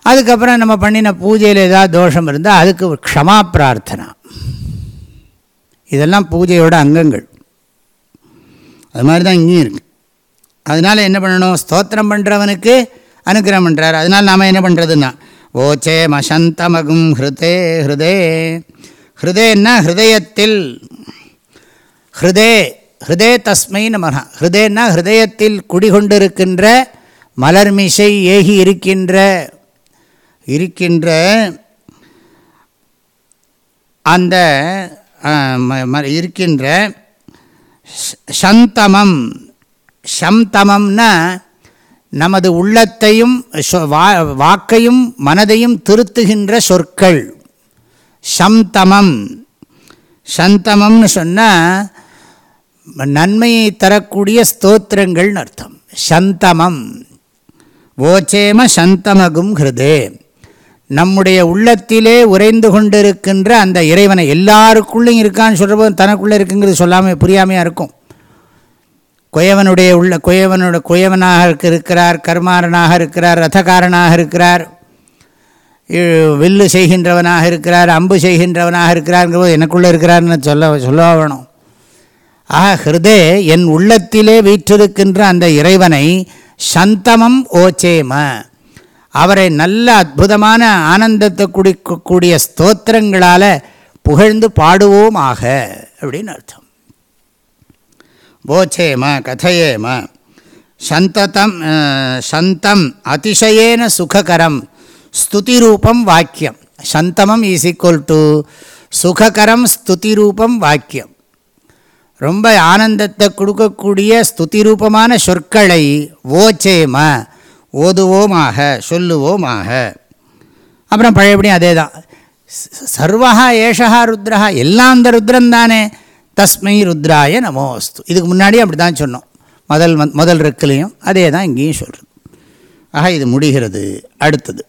அதுக்கப்புறம் நம்ம பண்ணின பூஜையில் ஏதாவது தோஷம் இருந்தால் அதுக்கு க்ஷமா பிரார்த்தனா. இதெல்லாம் பூஜையோட அங்கங்கள். அது மாதிரி தான் இங்கேயும் இருக்குது அதனால் என்ன பண்ணணும்? ஸ்தோத்திரம் பண்ணுறவனுக்கு அனுகிரகம் பண்ணுறாரு அதனால் நாம் என்ன பண்ணுறதுன்னா ஓச்சே மசந்தமகும் ஹிருதே ஹிருதே. ஹிருதேன்னா ஹிருதயத்தில். ஹிருதே ஹிருதே தஸ்மை நமக ஹிருதேன்னா ஹிருதயத்தில் குடிகொண்டிருக்கின்ற மலர்மிசை ஏகி இருக்கின்ற இருக்கின்ற அந்த இருக்கின்ற சந்தமம் சந்தமம்னா நமது உள்ளத்தையும் வா- வாக்கையும் மனதையும் திருத்துகின்ற சொற்கள். சந்தமம் சந்தமம்னு சொன்னால் நன்மையை தரக்கூடிய ஸ்தோத்திரங்கள்னு அர்த்தம். சந்தமம் ஓச்சேம சந்தமகும் ஹிருதே நம்முடைய உள்ளத்திலே உறைந்து கொண்டிருக்கின்ற அந்த இறைவனை எல்லாருக்குள்ளேயும் இருக்கான்னு சொல்கிறபோது தனக்குள்ளே இருக்குங்கிறது சொல்லாமல் புரியாமையாக இருக்கும். குயவனுடைய உள்ள குயவனோட குயவனாக இருக்க- இருக்கிறார் கர்மாரனாக இருக்கிறார் ரதகாரனாக இருக்கிறார் வில்லு செய்கின்றவனாக இருக்கிறார் அம்பு செய்கின்றவனாக இருக்கிறார்ங்கிறபோது எனக்குள்ளே இருக்கிறார்னு சொல்ல சொல்ல வேணும். ஆக ஹிருதே என் உள்ளத்திலே வீற்றிருக்கின்ற அந்த இறைவனை சந்தமம் ஓச்சேம. அவரை நல்ல அற்புதமான ஆனந்தத்தை குடிக்கக்கூடிய ஸ்தோத்திரங்களால் புகழ்ந்து பாடுவோம் ஆக அப்படின்னு அர்த்தம். போச்சேம கதையேம சந்ததம் சந்தம் அதிசயேன சுககரம் ஸ்துதிரூபம் வாக்கியம். சந்தமம் இஸ் ஈக்குவல் டு சுககரம் ஸ்துதிரூபம் வாக்கியம். ரொம்ப ஆனந்தத்தை கொடுக்கக்கூடிய ஸ்துதி ரூபமான சொற்களை ஓச்சேம ஓதுவோமாக சொல்லுவோமாக. அப்புறம் பழையபடியும் அதே தான் சர்வகா ஏஷகா ருத்ரஹா எல்லாம் அந்த ருத்ரந்தானே தஸ்மை ருத்ராய நமோஸ்து. இதுக்கு முன்னாடியே அப்படி தான் சொன்னோம். முதல் முதல் ரெக்கிலையும் அதே தான் இங்கேயும் சொல்கிறது ஆக இது முடிகிறது. அடுத்தது.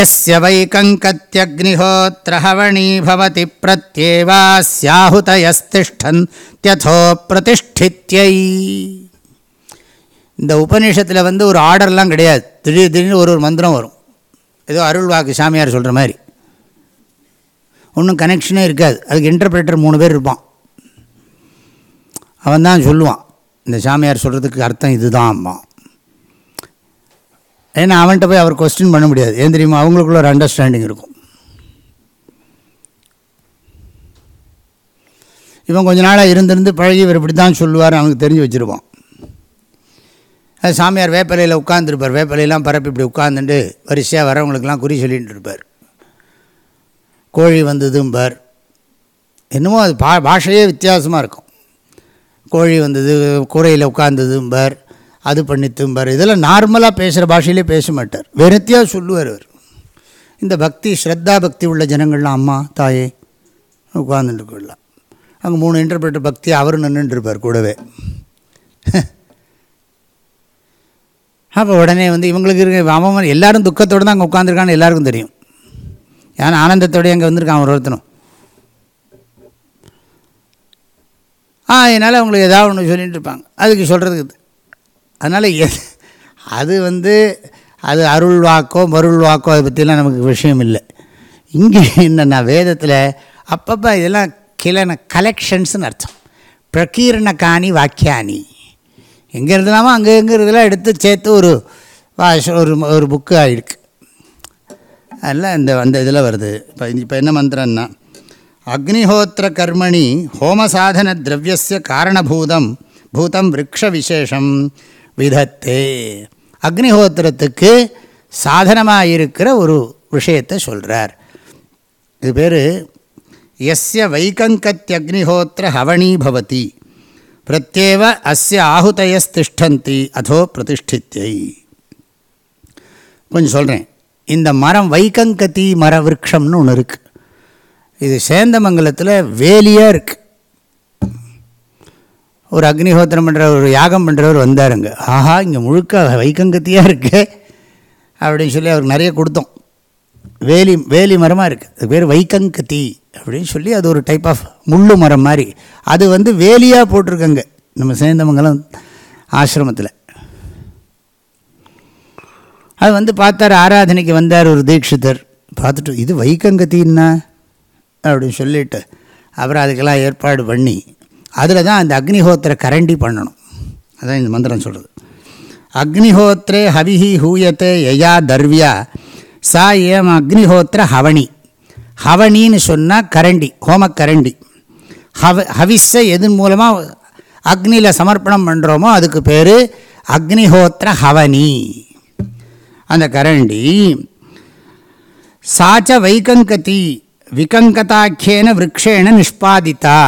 எஸ்ய வை கங்கத்தியக்னிஹோத்ரஹவணீபவதி பிரத்யேவா சாஹுதயஸ்திஷ்டன் தியதோ பிரதிஷ்டித்யை. இந்த உபநிஷத்தில் வந்து ஒரு ஆர்டர்லாம் கிடையாது. திடீர் திடீர்னு ஒரு ஒரு மந்திரம் வரும். ஏதோ அருள் வாக்கு சாமியார் சொல்கிற மாதிரி. ஒன்றும் கனெக்ஷனே இருக்காது. அதுக்கு இன்டர்பிரேட்டர் மூணு பேர் இருப்பான். அவன் தான் சொல்லுவான். இந்த சாமியார் சொல்கிறதுக்கு அர்த்தம் இதுதான்மா ஏன்னா அவன்கிட்ட போய் அவர் கொஸ்டின் பண்ண முடியாது. ஏன் தெரியுமா? அவங்களுக்குள்ள ஒரு அண்டர்ஸ்டாண்டிங் இருக்கும். இவன் கொஞ்ச நாளாக இருந்திருந்து பழகி இவர் இப்படி தான் சொல்லுவார் அவனுக்கு தெரிஞ்சு வச்சுருப்பான். அது சாமியார் வேப்பிலையில் உட்காந்துருப்பார் வேப்பிலையெல்லாம் பரப்பி இப்படி உட்காந்துட்டு வரிசையாக வரவங்களுக்கெல்லாம் குறி சொல்லிட்டு இருப்பார். கோழி வந்ததும்பார். என்னமோ அது பா பாஷையே வித்தியாசமாக இருக்கும். கோழி வந்தது கூரையில் உட்காந்ததும்பார் அது பண்ணித்தும்பார். இதெல்லாம் நார்மலாக பேசுகிற பாஷையிலே பேச மாட்டார். வெறுத்தியாக சொல்லுவார் அவர். இந்த பக்தி ஸ்ரத்தா பக்தி உள்ள ஜனங்கள்லாம் அம்மா தாயே உட்கார்ந்துட்டு போயிடலாம் அங்கே மூணு இன்டர்பிரேட்டர் பக்தி அவரும் நின்றுட்டுருப்பார் கூடவே. [laughs] அப்போ உடனே வந்து இவங்களுக்கு இருக்க அவன் எல்லோரும் துக்கத்தோடு தான் அங்கே உட்காந்துருக்கான்னு எல்லாருக்கும் தெரியும். ஏன்னா ஆனந்தத்தோடய அங்கே வந்திருக்கான் ஒரு ஒருத்தனும். ஆ அதனால் அவங்களுக்கு ஏதாவது ஒன்று சொல்லிட்டு இருப்பாங்க. அதுக்கு சொல்கிறதுக்கு அதனால் எது அது வந்து அது அருள் வாக்கோ மருள் வாக்கோ அதை பற்றிலாம் நமக்கு விஷயம் இல்லை. இங்கே என்னென்னா வேதத்தில் அப்பப்போ இதெல்லாம் கிளன கலெக்ஷன்ஸ்னு அர்த்தம். பிரகீரண காணி வாக்கியானி எங்கே இருந்தாலும் அங்கே எங்கே எடுத்து சேர்த்து ஒரு வாஷ் ஒரு ஒரு புக்கு ஆகிருக்கு அதெல்லாம் இந்த அந்த இதில் வருது. இப்போ இப்போ என்ன மந்திரம்னா அக்னிஹோத்திர கர்மணி ஹோமசாதன திரவியசிய காரணபூதம் பூதம் விரக்ஷ விசேஷம் விதத்தே. அக்னிஹோத்திரத்துக்கு சாதனமாக இருக்கிற ஒரு விஷயத்தை சொல்கிறார் இது பேர் எஸ்ய வைகங்கத்யக்னிஹோத்திர ஹவணி பவதி. பிரத்யேவ அஸ்ய ஆகுதயஸ்திஷ்டந்தி அதோ பிரதிஷ்டித்யை கொஞ்சம் சொல்கிறேன் இந்த மரம் வைகங்கதி மர விரக்ஷம்னு ஒன்று இருக்குது இது சேந்தமங்கலத்தில் வேலியாக இருக்குது ஒரு அக்னிஹோத்திரம் பண்ணுற ஒரு யாகம் பண்ணுறவர் வந்தாருங்க. ஆஹா இங்கே முழுக்க வைக்கங்கத்தியாக இருக்கு? அப்படின்னு சொல்லி அவருக்கு நிறைய கொடுத்தோம். வேலி வேலி மரமாக இருக்குது அது பேர் வைக்கங்கத்தி அப்படின்னு சொல்லி அது ஒரு டைப் ஆஃப் முள்ளு மரம் மாதிரி. அது வந்து வேலியாக போட்டிருக்கங்க. நம்ம சேந்தமங்கலம் ஆசிரமத்தில். அது வந்து பார்த்தார் ஆராதனைக்கு வந்தார் ஒரு தீட்சிதர். பார்த்துட்டு இது வைக்கங்கத்தின்னா அப்படின்னு சொல்லிட்டு அப்புறம் அதுக்கெல்லாம் ஏற்பாடு பண்ணி அதில் தான் அந்த அக்னிஹோத்திர கரண்டி பண்ணணும். அதான் இந்த மந்திரம் சொல்கிறது அக்னிஹோத்திரே ஹவிஹி ஹூயத்தே யயா தர்வியா சா ஏம் அக்னிஹோத்திர ஹவணி. ஹவணின்னு சொன்னால் கரண்டி ஹோமக்கரண்டி ஹவ ஹவிஸை எதன் மூலமாக அக்னியில் சமர்ப்பணம் பண்ணுறோமோ அதுக்கு பேர் அக்னிஹோத்திர ஹவனி அந்த கரண்டி சாச்ச வைகங்கதி விகங்கதாக்கியேன விரக்ஷேன நிஷ்பாதித்தா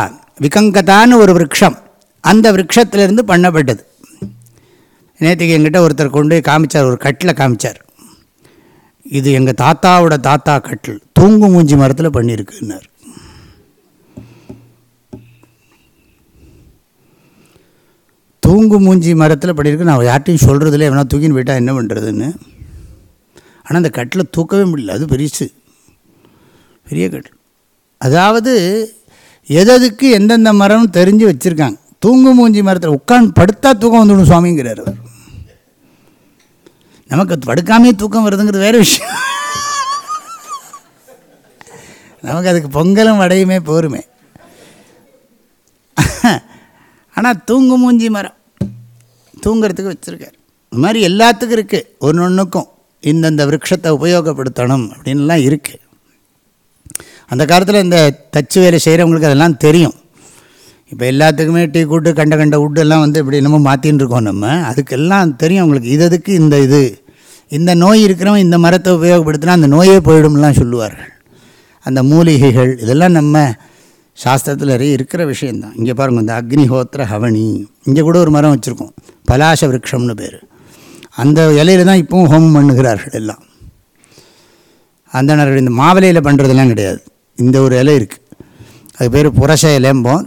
விகங்கதான்னு ஒரு விரக்ஷம் அந்த விரக்ஷத்திலிருந்து பண்ணப்பட்டது. நேற்றுக்கு எங்கிட்ட ஒருத்தர் கொண்டு போய் காமிச்சார் ஒரு கட்டில் காமிச்சார். இது எங்கள் தாத்தாவோட தாத்தா கட்டில். தூங்கு மூஞ்சி மரத்தில் பண்ணியிருக்குன்னார் தூங்கு மூஞ்சி மரத்தில் பண்ணியிருக்கு நான் யார்ட்டையும் சொல்கிறதில்ல எவனா தூக்கின்னு போயிட்டா என்ன பண்ணுறதுன்னு ஆனால் அந்த கட்டில் தூக்கவே முடியல. அது பெருசு. பெரிய கட்டில். அதாவது எததுக்கு எந்தெந்த மரம்னு தெரிஞ்சு வச்சுருக்காங்க. தூங்கு மூஞ்சி மரத்தில் உட்காந்து படுத்தா தூக்கம் வந்துடும் சுவாமிங்கிறார் அவர். நமக்கு படுக்காமே தூக்கம் வருதுங்கிறது வேறு விஷயம். நமக்கு அதுக்கு பொங்கலும் வடையுமே போருமே. ஆனால் தூங்கு மூஞ்சி மரம். தூங்கிறதுக்கு வச்சுருக்கார். இந்த மாதிரி எல்லாத்துக்கும் இருக்குது ஒன்று ஒன்றுக்கும் இந்தந்த விரக்ஷத்தை உபயோகப்படுத்தணும் அப்படின்லாம் இருக்குது அந்த காலத்தில் இந்த தச்சு வேலை செய்கிறவங்களுக்கு அதெல்லாம் தெரியும். இப்போ எல்லாத்துக்குமே டீ கூட்டு கண்ட கண்ட உட்டெல்லாம் வந்து இப்படி என்னமோ மாற்றின்னு இருக்கோம் நம்ம. அதுக்கெல்லாம் தெரியும் அவங்களுக்கு இது அதுக்கு இந்த இது? இந்த நோய் இருக்கிறவன் இந்த மரத்தை உபயோகப்படுத்தினா அந்த நோயே போயிடும்லாம் சொல்லுவார்கள். அந்த மூலிகைகள் இதெல்லாம் நம்ம சாஸ்திரத்தில் நிறைய இருக்கிற விஷயந்தான் இங்கே பாருங்கள் இந்த அக்னிஹோத்திர ஹவனி. இங்கே கூட ஒரு மரம் வச்சுருக்கோம். பலாச விரக்ஷம்னு பேர். அந்த இலையில தான் இப்போவும் ஹோமம் பண்ணுகிறார்கள் எல்லாம். அந்தணர்கள் இந்த மாவிலையில் பண்ணுறதெல்லாம் கிடையாது. இந்த ஒரு இலை இருக்குது அது பேர் புரச இலைம்போம்.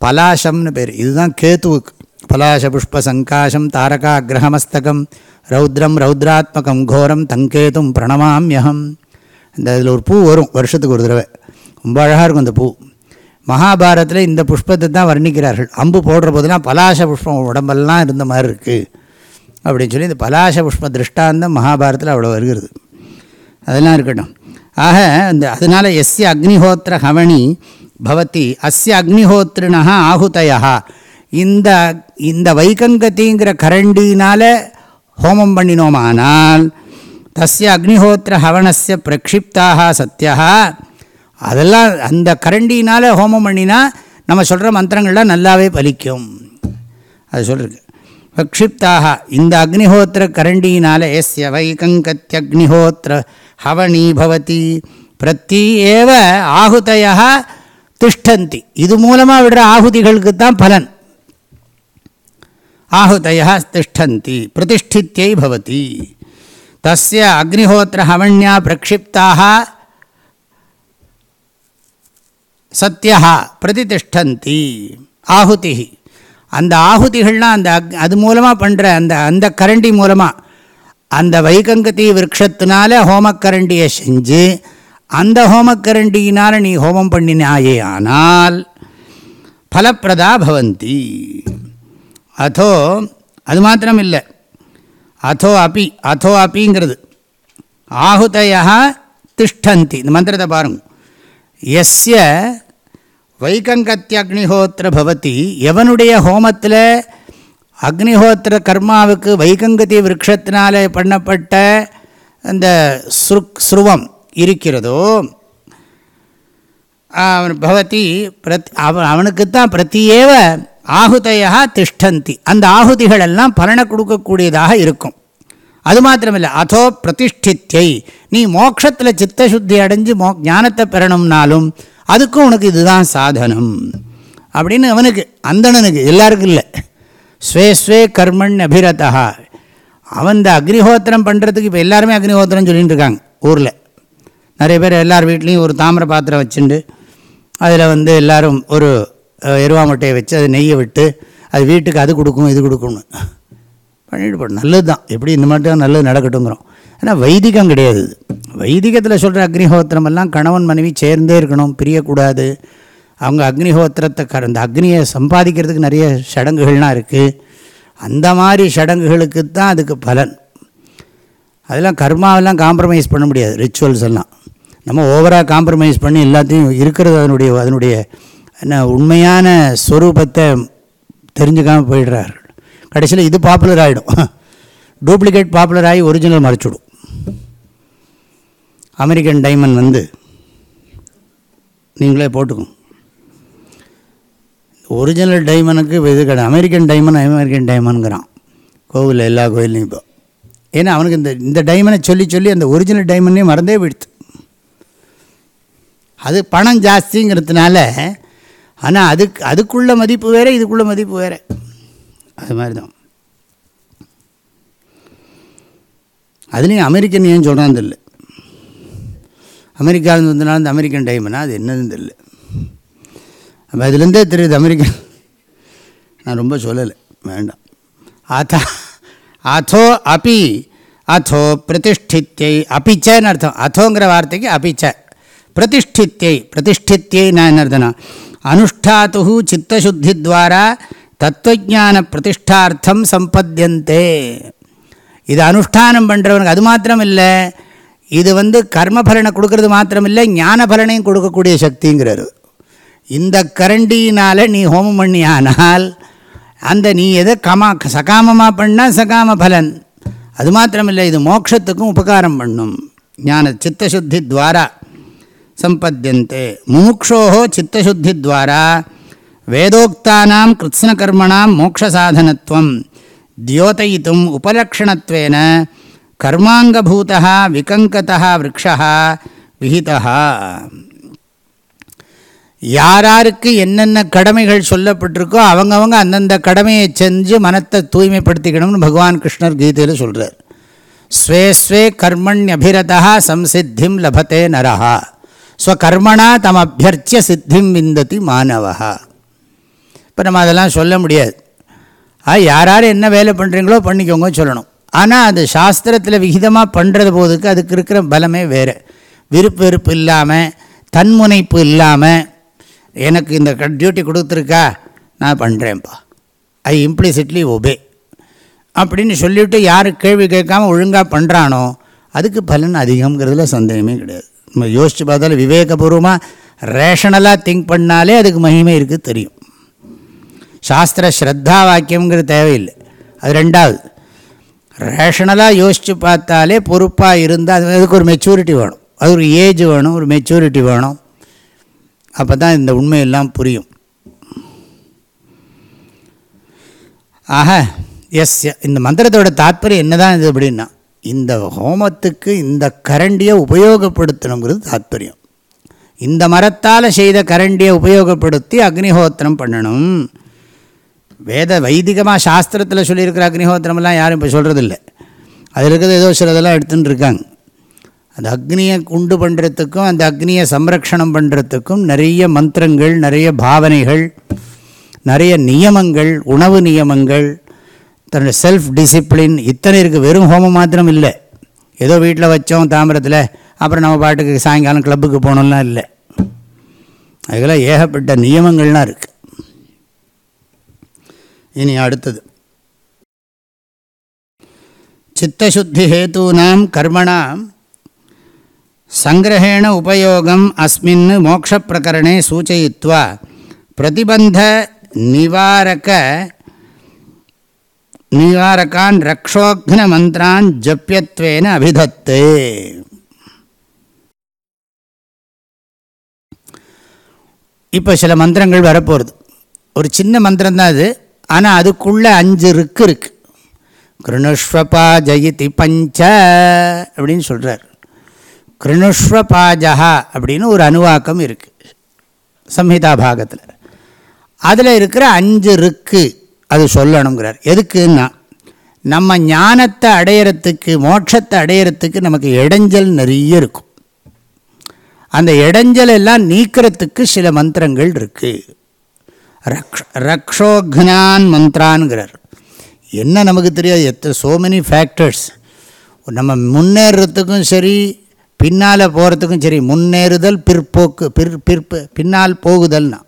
பலாசம்னு பேர். இதுதான் கேத்துவுக்கு பலாச புஷ்ப சங்காசம் தாரகா கிரகமஸ்தகம் ரௌத்ரம் ரௌத்ராத்மகம் கோரம் தங்கேதும் பிரணமாமியகம். இந்த இதில் ஒரு பூ வரும் வருஷத்துக்கு ஒரு தடவை. ரொம்ப அழகாக இருக்கும் அந்த பூ. மகாபாரதத்தில் இந்த புஷ்பத்தை தான் வர்ணிக்கிறார்கள். அம்பு போடுற போதெல்லாம் பலாச புஷ்பம் உடம்பெல்லாம் இருந்த மாதிரி இருக்குது அப்படின்னு சொல்லி இந்த பலாச புஷ்ப திருஷ்டாந்தம் மகாபாரதத்தில் அவ்வளோ வருகிறது. அதெல்லாம் இருக்கட்டும். ஆக இந்த அதனால் எஸ்ய அக்னிஹோத்திர ஹவணி பவதி அஸ்ய அக்னிஹோத்திரினா ஆகுதயா இந்த இந்த வைகங்கத்திங்கிற கரண்டினால் ஹோமம் பண்ணினோமானால் தஸ்ய அக்னிஹோத்திர ஹவனஸ்ய பிரக்ஷிப்தாக சத்தியா அதெல்லாம் அந்த கரண்டினால் ஹோமம் பண்ணினா நம்ம சொல்கிற மந்திரங்கள்லாம் நல்லாவே பலிக்கும். அது சொல்கிறது பிரக்ஷிப்தாக இந்த அக்னிஹோத்திர கரண்டியினால் எஸ்ய வைகங்கத்தியக்னிஹோத்திர ஹவணி பவதி. பிரத்தி ஏவ ஆகுதய திஷ்டந்தி இது மூலமாக விடுற ஆகுதிகளுக்கு தான் பலன் ஆகுதய திஷ்டந்தி பிரதிஷ்டித்தியை பவதி தஸ்ய அக்னிஹோத்திர ஹவண்யா பிரக்ஷிப்தாக சத்தியா பிரதிதிஷ்டந்தி ஆகுதி அந்த ஆகுதிகள்லாம் அந்த அது மூலமாக பண்ணுற அந்த அந்த கரண்டி மூலமாக அந்த வைகங்கதி விரக்ஷத்தினால ஹோமக்கரண்டியை செஞ்சு அந்த ஹோமக்கரண்டியினால் நீ ஹோமம் பண்ணினாயே ஆனால் ஃபலப்பிரதா பவந்தி. அதோ அது மாத்திரம் இல்லை அதோ அப்பி அதோ அப்பிங்கிறது ஆகுதையா திஷ்டந்தி. இந்த மந்திரத்தை பாருங்க. எஸ்ய வைகங்கத்திய அக்னிஹோத்திர பவதி. எவனுடைய ஹோமத்தில் அக்னிஹோத்திர கர்மாவுக்கு வைகங்கதி விரக்ஷத்தினாலே பண்ணப்பட்ட அந்த ஸ்ருக் ஸ்ருவம் இருக்கிறதோ அவன் பவதி பிரத் அவன் அவனுக்குத்தான் பிரத்தியேவ ஆகுதையாக திஷ்டந்தி. அந்த ஆகுதிகள் எல்லாம் பலனை கொடுக்கக்கூடியதாக இருக்கும். அது மாத்திரமில்லை அதோ பிரதிஷ்டித்தை நீ மோட்சத்தில் சித்தசுத்தி அடைஞ்சு மோ ஞானத்தை பெறணும்னாலும் அதுக்கும் உனக்கு இதுதான் சாதனம். அப்படின்னு அவனுக்கு அந்தணனுக்கு எல்லாருக்கும் இல்லை. ஸ்வே ஸ்வே கர்மன் அபிரதா அவன் இந்த அக்னிஹோத்திரம் பண்ணுறதுக்கு இப்போ எல்லாருமே அக்னிஹோத்திரம் சொல்லிட்டு இருக்காங்க ஊரில். நிறைய பேர் எல்லார் வீட்லேயும் ஒரு தாமிர பாத்திரம் வச்சுண்டு அதில் வந்து எல்லோரும் ஒரு எருவா மட்டையை வச்சு அது நெய்யை விட்டு அது வீட்டுக்கு அது கொடுக்கும் இது கொடுக்கும்னு. பண்ணிட்டு போடும் நல்லது தான் எப்படி இந்த மட்டும் நல்லது நடக்கட்டுங்கிறோம். ஆனால் வைதிகம் கிடையாது. வைதிகத்தில் சொல்கிற அக்னிஹோத்திரம் எல்லாம் கணவன் மனைவி சேர்ந்தே இருக்கணும் பிரியக்கூடாது. அவங்க அக்னிஹோத்திரத்தை க அந்த அக்னியை சம்பாதிக்கிறதுக்கு நிறைய சடங்குகள்லாம் இருக்குது அந்த மாதிரி சடங்குகளுக்கு தான் அதுக்கு பலன். அதெல்லாம் கர்மாவெல்லாம் காம்ப்ரமைஸ் பண்ண முடியாது ரிச்சுவல்ஸ் எல்லாம். நம்ம ஓவராக காம்ப்ரமைஸ் பண்ணி எல்லாத்தையும் இருக்கிறது அதனுடைய அதனுடைய என்ன உண்மையான ஸ்வரூபத்தை தெரிஞ்சுக்காமல் போயிடுறாரு. கடைசியில் இது பாப்புலர் ஆகிடும் டூப்ளிகேட் பாப்புலர் ஆகி ஒரிஜினல் மறைச்சிடும். அமெரிக்கன் டைமண்ட் வந்து நீங்களே போட்டுக்கோங்க. ஒரிஜினல் டைமனுக்கு இது கிடையாது. அமெரிக்கன் டைமண்ட் அமெரிக்கன் டைமண்ட்ங்கிறான் கோவிலில் எல்லா கோயில்லையும் இப்போ. ஏன்னா அவனுக்கு இந்த இந்த டைமனை சொல்லி சொல்லி அந்த ஒரிஜினல் டைமண்டையும் மறந்தே போயிடுது அது பணம் ஜாஸ்திங்கிறதுனால ஆனால் அதுக்கு அதுக்குள்ள மதிப்பு வேறு இதுக்குள்ள மதிப்பு வேறு. அது மாதிரி தான் அதுலேயும் அமெரிக்கன் ஏன் சொல்கிறான் தெரியல. அமெரிக்காவில் வந்தனால இந்த அமெரிக்கன் டைம்னா அது என்னதுன்னு தெரியல. அப்போ அதுலேருந்தே தெரியுது அமெரிக்கன். நான் ரொம்ப சொல்லலை வேண்டாம். ஆத்தா அதோ அபி அதோ பிரதிஷ்டித்தை அபிச்சன்னு அர்த்தம். அதோங்கிற வார்த்தைக்கு அபிச்சை. பிரதிஷ்டித்தை பிரதிஷ்டித்தியை நான் என்ன அனுஷ்டாத்து சித்தசுத்தி துவாரா தத்துவஜான பிரதிஷ்டார்த்தம் சம்பத்தியந்தே. இது அனுஷ்டானம் பண்ணுறவனுக்கு அது மாத்திரம் இல்லை இது வந்து கர்மபலனை கொடுக்கறது மாத்திரம் இல்லை ஞான பலனையும் கொடுக்கக்கூடிய சக்திங்கிறாரு. இந்த கரண்டியினால் நீ ஹோமம் பண்ணியானால் அந்த நீ எதை கமா சகாமமாக பண்ணால் சகாம பலன் அது மாத்திரமில்லை இது மோட்சத்துக்கும் உபகாரம் பண்ணும். ஞான சித்தசுத்தி துவாரா சம்பத்தியந்தே முமுக்ஷோ சித்தசுத்தி துவாரா வேதோக்தானாம் கிருத்ஸ்னகர்மணாம் மோக்ஷசாதனத்துவம் தியோதயித்தும் உபலக்ஷணத்வேன கர்மாங்கபூதா விகங்கதா விரக்ஷா விஹிதா யாராருக்கு என்னென்ன கடமைகள் சொல்லப்பட்டிருக்கோ அவங்கவங்க அந்தந்த கடமையை செஞ்சு மனத்தை தூய்மைப்படுத்திக்கணும்னு பகவான் கிருஷ்ணர் கீதையில் சொல்கிறார் ஸ்வே ஸ்வே கர்மண்யபிரதா சம்சித்திம் லபத்தே நரஹா. ஸ்வகர்மனா தம் அபியர்ச்சிய சித்திம் விந்ததி மாணவா இப்போ நம்ம அதெல்லாம் சொல்ல முடியாது. ஆ யார் யார் என்ன வேலை பண்ணுறீங்களோ பண்ணிக்கோங்க சொல்லணும். ஆனால் அது சாஸ்திரத்தில் விகிதமாக பண்ணுறது போதுக்கு அதுக்கு இருக்கிற பலமே வேறு. விருப்பு வெறுப்பு இல்லாமல் தன்முனைப்பு இல்லாமல் எனக்கு இந்த டியூட்டி கொடுத்துருக்கா நான் பண்ணுறேன்ப்பா ஐ இம்ப்ளிசிட்லி ஒபே அப்படின்னு சொல்லிவிட்டு யார் கேள்வி கேட்காம ஒழுங்காக பண்ணுறானோ அதுக்கு பலன் அதிகங்கிறதுல சந்தேகமே கிடையாது. நம்ம யோசித்து பார்த்தாலும் விவேகபூர்வமாக ரேஷனலாக திங்க் பண்ணாலே அதுக்கு மகிமை இருக்குது தெரியும். சாஸ்திர ஸ்ரத்தா வாக்கியங்கிறது தேவையில்லை. அது ரெண்டாவது. ரேஷனலாக யோசித்து பார்த்தாலே பொறுப்பாக இருந்தால் அது அதுக்கு ஒரு மெச்சூரிட்டி வேணும். அது ஒரு ஏஜ் வேணும் ஒரு மெச்சூரிட்டி வேணும். அப்போ தான் இந்த உண்மையெல்லாம் புரியும். ஆக எஸ் இந்த மந்திரத்தோட தாத்பரியம் என்ன தான் இது அப்படின்னா இந்த ஹோமத்துக்கு இந்த கரண்டியை உபயோகப்படுத்தணுங்கிறது தாத்பரியம். இந்த மரத்தால் செய்த கரண்டியை உபயோகப்படுத்தி அக்னிஹோத்திரம் பண்ணணும். வேத வைதிகமாக சாஸ்திரத்தில் சொல்லியிருக்கிற அக்னிஹோத்திரமெல்லாம் யாரும் இப்போ சொல்கிறதில்ல அதில் இருக்கிறது ஏதோ சிலதெல்லாம் எடுத்துன்னு இருக்காங்க. அந்த அக்னியை உண்டு பண்ணுறதுக்கும் அந்த அக்னியை சம்ரக்ஷணம் பண்ணுறதுக்கும் நிறைய மந்திரங்கள் நிறைய பாவனைகள் நிறைய நியமங்கள் உணவு நியமங்கள் தன்னுடைய செல்ஃப் டிசிப்ளின் இத்தனை இருக்குது வெறும் ஹோமம் மாத்திரம் இல்லை. ஏதோ வீட்டில் வச்சோம் தாமிரத்தில் அப்புறம் நம்ம பாட்டுக்கு சாயங்காலம் கிளப்புக்கு போனோம்லாம் இல்லை. அதுக்கெல்லாம் ஏகப்பட்ட நியமங்கள்லாம் இருக்குது இனி அடுத்தது. சித்தசுத்தி ஹேத்தூனாம் கர்மணாம் சங்கிரகேண உபயோகம் அஸ்மின் மோக்ஷப்பிரகரணே சூச்சயித்வா. பிரதிபந்த நிவாரக நிவாரகான் ரக்ஷோக்ன மந்திரான் ஜப்பியத்வேன அபிதத்து இப்போ சில மந்திரங்கள் வரப்போகிறது ஒரு சின்ன மந்திரம் தான் அது. ஆனால் அதுக்குள்ளே அஞ்சு ருக்கு இருக்கு. கிருணுஷ்வபா ஜெயிதி பஞ்ச அப்படின்னு சொல்கிறார் கிருணுஷ்வபாஜா அப்படின்னு ஒரு அணுவாக்கம் இருக்குது சம்ஹிதா பாகத்தில். அதில் இருக்கிற அஞ்சு ருக்கு அது சொல்லணுங்கிறார். எதுக்குன்னா நம்ம ஞானத்தை அடையிறத்துக்கு மோட்சத்தை அடையிறத்துக்கு நமக்கு இடைஞ்சல் நிறைய இருக்கும். அந்த இடைஞ்சல் எல்லாம் நீக்கிறதுக்கு சில மந்திரங்கள் இருக்குது ரக்ஷ ரக்ஷோக்னான் மந்த்ரான்கிறார். என்ன நமக்கு தெரியாது எத்த சோ மெனி ஃபேக்டர்ஸ் நம்ம முன்னேறத்துக்கும் சரி பின்னால் போகிறதுக்கும் சரி முன்னேறுதல் பிற்போக்கு பிற் பிற்பு பின்னால் போகுதல்னா.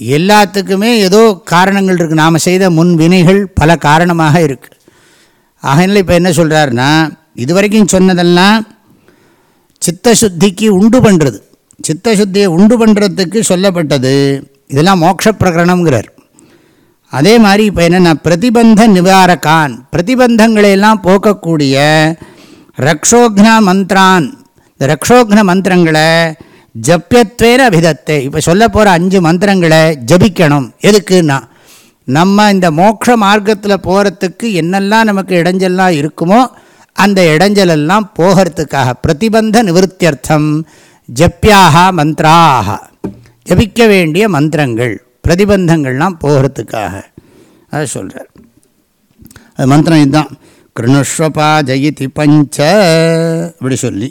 எல்லாத்துக்குமே ஏதோ காரணங்கள் இருக்குது நாம் செய்த முன் வினைகள் பல காரணமாக இருக்குது ஆகையினால இப்போ என்ன சொல்கிறாருன்னா இதுவரைக்கும் சொன்னதெல்லாம் சித்தசுத்திக்கு உண்டு பண்ணுறது சித்தசுத்தியை உண்டு பண்ணுறதுக்கு சொல்லப்பட்டது இதெல்லாம் மோட்ச அதே மாதிரி இப்போ என்னென்னா பிரதிபந்த நிவாரகான் பிரதிபந்தங்களையெல்லாம் போக்கக்கூடிய ரக்ஷோக்ன மந்த்ரான். இந்த ரக்ஷோக்ன மந்திரங்களை ஜப்பியத்வேன அபிதத்தை இப்போ சொல்ல போகிற அஞ்சு மந்திரங்களை ஜபிக்கணும். எதுக்குன்னா நம்ம இந்த மோட்ச மார்க்கத்தில் போகிறதுக்கு என்னெல்லாம் நமக்கு இடைஞ்சல்லாம் இருக்குமோ அந்த இடைஞ்சலெல்லாம் போகிறதுக்காக பிரதிபந்த நிவர்த்தியர்த்தம் ஜப்பியாக மந்த்ராக ஜபிக்க வேண்டிய மந்திரங்கள் பிரதிபந்தங்கள்லாம் போகிறதுக்காக. அதை சொல்கிறார் அது மந்திரம் இதுதான். கிருணுஷ்வபா ஜெயிதி பஞ்ச அப்படி சொல்லி.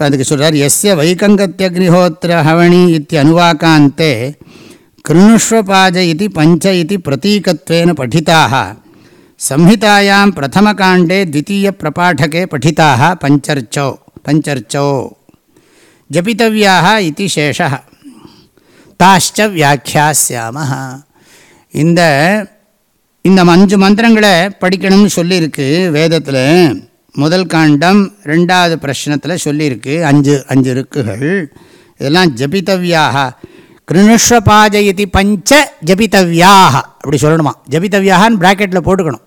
அதுக்கு சொல்கிறார் எஸ்ய வைகங்கத்தியக்னிஹோத்திர ஹவணி இத்தி அனுவாக்காந்தே கிருணுஷ்வபாஜ இது பஞ்ச இது பிரதீகத்வேன படிதாக சம்ஹிதாயாம் பிரதமகாண்டே த்வித்தீய பிரபாடகே படிதாக பஞ்சர்ச்சோ பஞ்சர்ச்சோ ஜபித்தவியாக இது சேஷ தாஷ்ட வியாக்கியாசியாம இந்த இந்த அஞ்சு மந்திரங்களை படிக்கணும்னு சொல்லியிருக்கு வேதத்தில் முதல் காண்டம் ரெண்டாவது பிரச்சனத்தில் சொல்லியிருக்கு அஞ்சு அஞ்சு ருக்குகள். இதெல்லாம் ஜபித்தவியாக. கிருணுஷ்வபாஜயதி பஞ்ச ஜபித்தவியாக. அப்படி சொல்லணுமா? ஜபித்தவியாகன்னு ப்ராக்கெட்டில் போட்டுக்கணும்.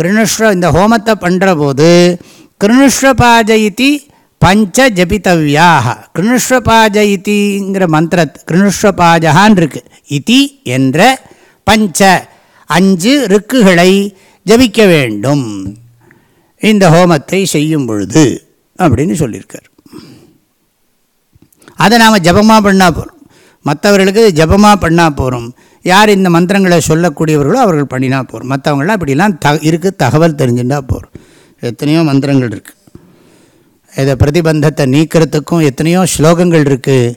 கிருணுஷ்வ இந்த ஹோமத்தை பண்ணுற போது கிருணுஷ்வபாஜயிதி பஞ்ச ஜபித்தவியாக. கிருணுஷ்வபாஜயித்திங்கிற மந்திர கிருணுஷ்வபாஜகான் இருக்கு. இதி என்ற பஞ்ச அஞ்சு ருக்குகளை ஜபிக்க வேண்டும். இந்த ஹோமத்தை செய்யும் பொழுது அப்படின்னு சொல்லியிருக்கார். அதை நாம் ஜபமாக பண்ணால் போகிறோம் மற்றவர்களுக்கு ஜபமாக பண்ணால் போகிறோம் யார் இந்த மந்திரங்களை சொல்லக்கூடியவர்களோ அவர்கள் பண்ணினா போகிறோம் மற்றவங்களாம் இப்படிலாம் த இருக்குது தகவல் தெரிஞ்சுட்டா போகிறோம் எத்தனையோ மந்திரங்கள் இருக்குது இதை பிரதிபந்தத்தை நீக்கிறதுக்கும் எத்தனையோ ஸ்லோகங்கள் இருக்குது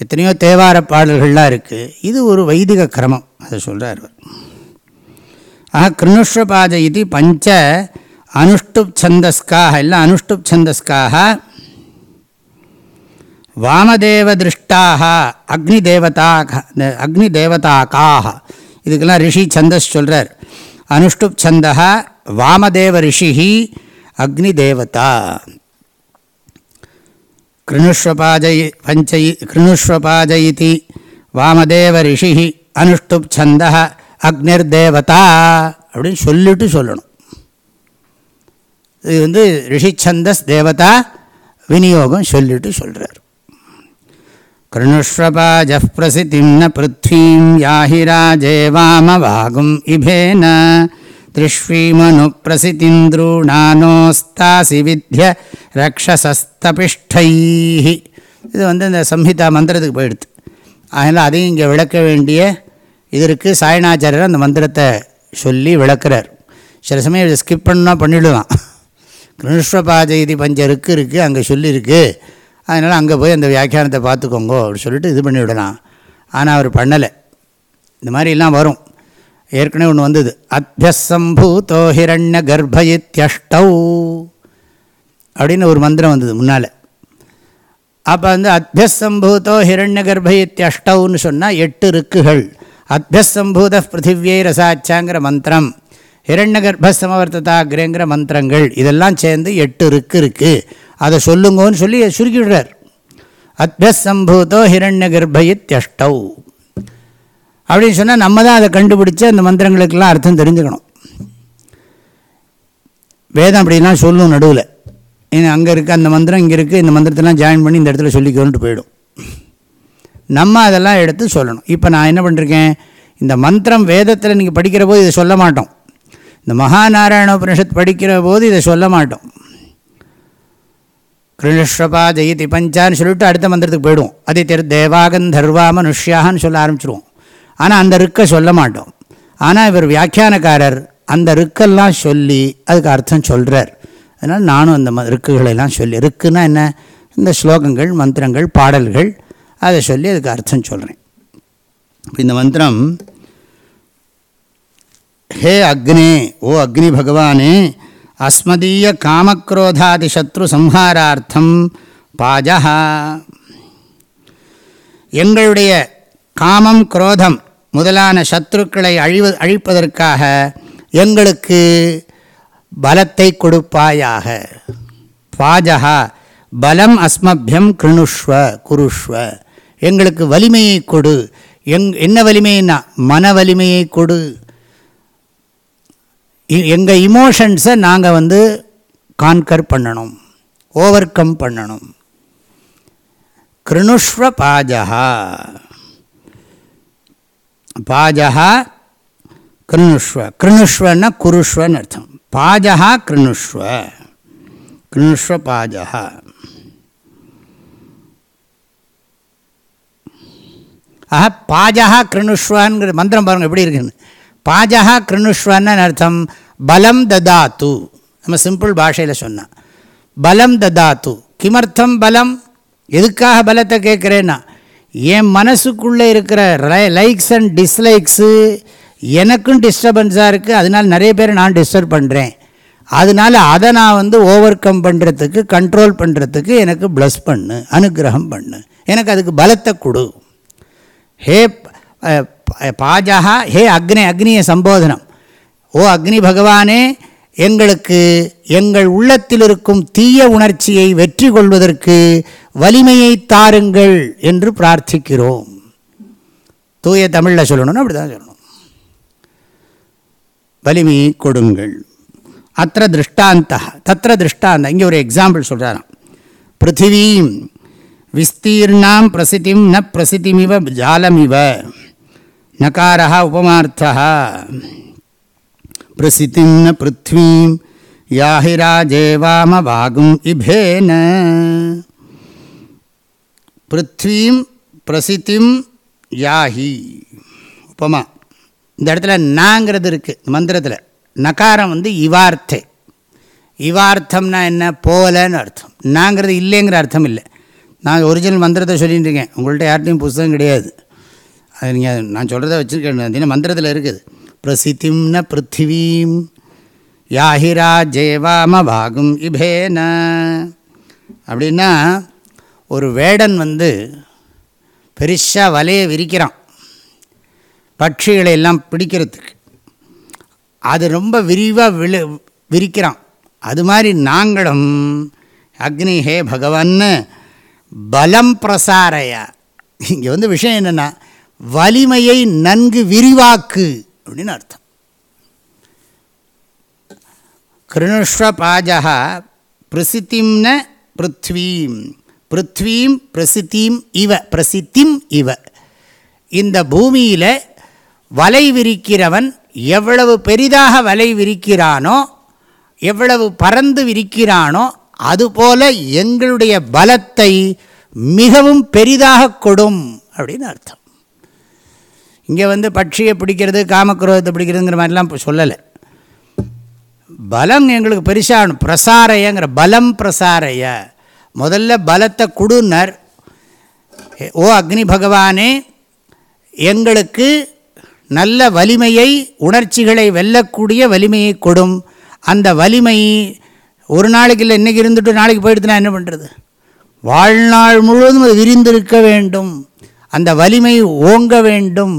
எத்தனையோ தேவார பாடல்கள்லாம் இருக்குது இது ஒரு வைதிக கிரமம் அதை சொல்கிறார் ஆக கிருணுஷ்வபாத இது பஞ்ச அனுஷ்டுப் சந்தஸ்காக எல்லாம் அனுஷ்டுப் சந்தஸ்காக வாமதேவ திருஷ்டாக அக்னி தேவதாக அக்னி தேவதாக்காக இதுக்கெல்லாம் ரிஷி சந்தஸ் சொல்கிறார் அனுஷ்டுப் சந்தா வாமதேவ ரிஷிஹி அக்னி தேவதா கிருணுஷ்வபாஜை பஞ்சை கிருணுஷ்வபாஜயிதி வாமதேவ ரிஷி அனுஷ்டுப் சந்த அக்னிர் தேவதா அப்படின்னு சொல்லிட்டு சொல்லணும். இது வந்து ரிஷிச்சந்தஸ் தேவதா விநியோகம் சொல்லிட்டு சொல்கிறார் கிருணுஷ்வபாஜ பிரசித்திம் ந பிருத்வீம் யாஹிரா ஜேவாம வாகும் இபேன. திருஷ்வீமனு பிரசித்திந்திரூணானோஸ்தாசி வித்ய ரக்ஷசஸ்தபிஷ்டை இது வந்து இந்த சம்ஹிதா மந்திரத்துக்கு போயிடுது. அதனால் அதையும் இங்கே விளக்க வேண்டிய இதற்கு சாயணாச்சாரியர் அந்த மந்திரத்தை சொல்லி விளக்குறார். சில சமயம் இதை ஸ்கிப் பண்ணால் பண்ணிவிடுவான் கிருஷ்ணபாஜ இது பஞ்ச ருக்கு இருக்குது அங்கே சொல்லியிருக்கு அதனால் அங்கே போய் அந்த வியாக்கியானத்தை பார்த்துக்கோங்க அப்படின்னு சொல்லிட்டு இது பண்ணி விடலாம். ஆனால் அவர் பண்ணலை. இந்த மாதிரிலாம் வரும். ஏற்கனவே ஒன்று வந்தது. அத்தியசம்பூத்தோ ஹிரண்ய கர்ப்பயித்யஷ்டௌ அப்படின்னு ஒரு மந்திரம் வந்தது முன்னால். அப்போ வந்து அத்தியசம்பூத்தோ ஹிரண்ய கர்ப்பயித்யஷ்டௌன்னு சொன்னால் எட்டு ருக்குகள். அத்தியசம்பூத பிருத்திவியை ரசாச்சாங்கிற மந்திரம். ஹிரண்ய கர்ப்பசமவர்த்ததாகிரங்கிற மந்திரங்கள் இதெல்லாம் சேர்ந்து எட்டு ருக்கு இருக்குது அதை சொல்லுங்கன்னு சொல்லி சுருக்கி விடுறார் அத்தியசம்பூதோ ஹிரண்ய கர்ப்பயித்யஷ்டவ் அப்படின்னு சொன்னால் நம்ம தான் அதை கண்டுபிடிச்சி அந்த மந்திரங்களுக்கெல்லாம் அர்த்தம் தெரிஞ்சுக்கணும். வேதம் அப்படிலாம் சொல்லும் நடுவில். ஏன்னா அங்கே இருக்குது அந்த மந்திரம் இங்கே இருக்குது இந்த மந்திரத்தெல்லாம் ஜாயின் பண்ணி இந்த இடத்துல சொல்லிக்கோன்ட்டு போயிடும். நம்ம அதெல்லாம் எடுத்து சொல்லணும். இப்போ நான் என்ன பண்ணிருக்கேன்? இந்த மந்திரம் வேதத்தில் நீங்கள் படிக்கிற போது இதை சொல்ல மாட்டோம். இந்த மகாநாராயண உபனிஷத் படிக்கிற போது இதை சொல்ல மாட்டோம். கிருஷ்ணபா ஜெயதி பஞ்சான்னு சொல்லிட்டு அடுத்த மந்திரத்துக்கு போயிடுவோம். அதே தெரு தேவாகந்தர்வா மனுஷ்யான்னு சொல்ல ஆரம்பிச்சிருவோம். ஆனால் அந்த ருக்கை சொல்ல மாட்டோம். ஆனால் இவர் வியாக்கியானக்காரர். அந்த ருக்கெல்லாம் சொல்லி அதுக்கு அர்த்தம் சொல்கிறார் அதனால் நானும் அந்த ம ருக்குகளெல்லாம் சொல்லி ருக்குன்னா என்ன? இந்த ஸ்லோகங்கள் மந்திரங்கள் பாடல்கள் அதை சொல்லி அதுக்கு அர்த்தம் சொல்கிறேன் இந்த மந்திரம் ஹே அக்னே ஓ அக்னி பகவானே அஸ்மதீய காமக்ரோதாதிசத்ரு சம்ஹாரார்த்தம் பாஜஹா. எங்களுடைய காமம் குரோதம் முதலான சத்ருக்களை அழிவ அழிப்பதற்காக எங்களுக்கு பலத்தை கொடுப்பாயாக. பாஜகா பலம் அஸ்மபியம் கிருணுஷ்வ குருஷ்வ. எங்களுக்கு வலிமையை கொடு. எங் என்ன வலிமைன்னா மன வலிமையை கொடு. எங்கள் இமோஷன்ஸை நாங்கள் வந்து கான்கர் பண்ணணும். ஓவர் கம் பண்ணணும் கிருணுஷ்வ பாஜகா பாஜகா கிருணுஷ்வ கிருணுஷ்வன்னா குருஷ்வன்னு அர்த்தம். பாஜகா கிருணுஷ்வ கிருணுஷ்வ பாஜகா ஆஹா பாஜகா கிருணுஷ்வான்ங்கிற மந்திரம் பாருங்கள் எப்படி இருக்குன்னு. பாஜகா கிருணுஷ்வன்னு அர்த்தம்? பலம் ததாத்து. நம்ம சிம்பிள் பாஷையில் சொன்னால் பலம் ததாத்து. கிமர்த்தம் பலம்? எதுக்காக பலத்தை கேட்குறேன்னா என் மனசுக்குள்ளே இருக்கிற லைக்ஸ் அண்ட் டிஸ்லைக்ஸு எனக்கும் டிஸ்டர்பன்ஸாக இருக்குது அதனால் நிறைய பேர் நான் டிஸ்டர்ப் பண்ணுறேன் அதனால் அதை நான் வந்து ஓவர் கம் பண்ணுறதுக்கு கண்ட்ரோல் பண்ணுறதுக்கு எனக்கு ப்ளஸ் பண்ணு அனுகிரகம் பண்ணு. எனக்கு அதுக்கு பலத்தை கொடு. ஹே பாஜா ஹே அக்னி அக்னிய சம்போதனம். ஓ அக்னி பகவானே எங்களுக்கு எங்கள் உள்ளத்தில் இருக்கும் தீய உணர்ச்சியை வெற்றி கொள்வதற்கு வலிமையை தாருங்கள் என்று பிரார்த்திக்கிறோம். தூய தமிழில் சொல்லணும்னா அப்படி தான் சொல்லணும். வலிமையை கொடுங்கள். அத்த திருஷ்டாந்த தத்திர திருஷ்டாந்த இங்கே ஒரு எக்ஸாம்பிள் சொல்கிறாராம் பிருத்திவீம் விஸ்தீர்ணாம் பிரசித்திம் ந பிரசித்திமிவ ஜாலமிவ. நகாரா உபமார்த்தா பிரசித்திம் ந பிருத்வீம் யாஹி வாகும் இபேன. பிருத்வீம் பிரசித்திம் யாஹி. உபமா. இந்த இடத்துல நாங்கிறது இருக்குது மந்திரத்தில். நகாரம் வந்து இவார்த்தே. இவார்த்தம்னா என்ன? போலன்னு அர்த்தம். நாங்கிறது இல்லைங்கிற அர்த்தம் இல்லை. நான் ஒரிஜினல் மந்திரத்தை சொல்லிட்டு இருக்கேன். உங்கள்கிட்ட யார்ட்டையும் புஸ்தகம் கிடையாது. அது நீங்கள் நான் சொல்கிறத வச்சுருக்கேன் மந்திரத்தில் இருக்குது. பிரசித்திம்ன பிருத்திவீம் யாஹிரா ஜேவாம பாகும் இபேன. அப்படின்னா ஒரு வேடன் வந்து பெருசாக வலையை விரிக்கிறான். பட்சிகளை எல்லாம் பிடிக்கிறதுக்கு. அது ரொம்ப விரிவாக விழு விரிக்கிறான். அது மாதிரி நாங்களும் அக்னி ஹே பகவான்னு பலம் பிரசாரையா. இங்கே வந்து விஷயம் என்னென்னா வலிமையை நன்கு விரிவாக்கு அப்படின்னு அர்த்தம். கிருணுஷ்வபாஜா பிரசித்திம்ன பிருத்வீம். பிருத்வீம் பிரசித்திம் இவ. பிரசித்திம் இவ. இந்த பூமியில் வலை விரிக்கிறவன் எவ்வளவு பெரிதாக வலை விரிக்கிறானோ எவ்வளவு பறந்து விரிக்கிறானோ அதுபோல எங்களுடைய பலத்தை மிகவும் பெரிதாக கொடும் அப்படின்னு அர்த்தம். இங்கே வந்து பட்சியை பிடிக்கிறது காமக்ரோதத்தை பிடிக்கிறதுங்கிற மாதிரிலாம் இப்போ சொல்லலை. பலம் எங்களுக்கு பெருசாகணும் பிரசாரையங்கிற பலம் பிரசாரைய. முதல்ல பலத்தை கொடுனர். ஓ அக்னி பகவானே எங்களுக்கு நல்ல வலிமையை உணர்ச்சிகளை வெல்லக்கூடிய வலிமையை கொடும். அந்த வலிமை ஒரு நாளைக்கு இல்லை இன்றைக்கி இருந்துட்டு நாளைக்கு போயிடுதுன்னா என்ன பண்ணுறது வாழ்நாள் முழுவதும் அது விரிந்திருக்க வேண்டும். அந்த வலிமை ஓங்க வேண்டும்.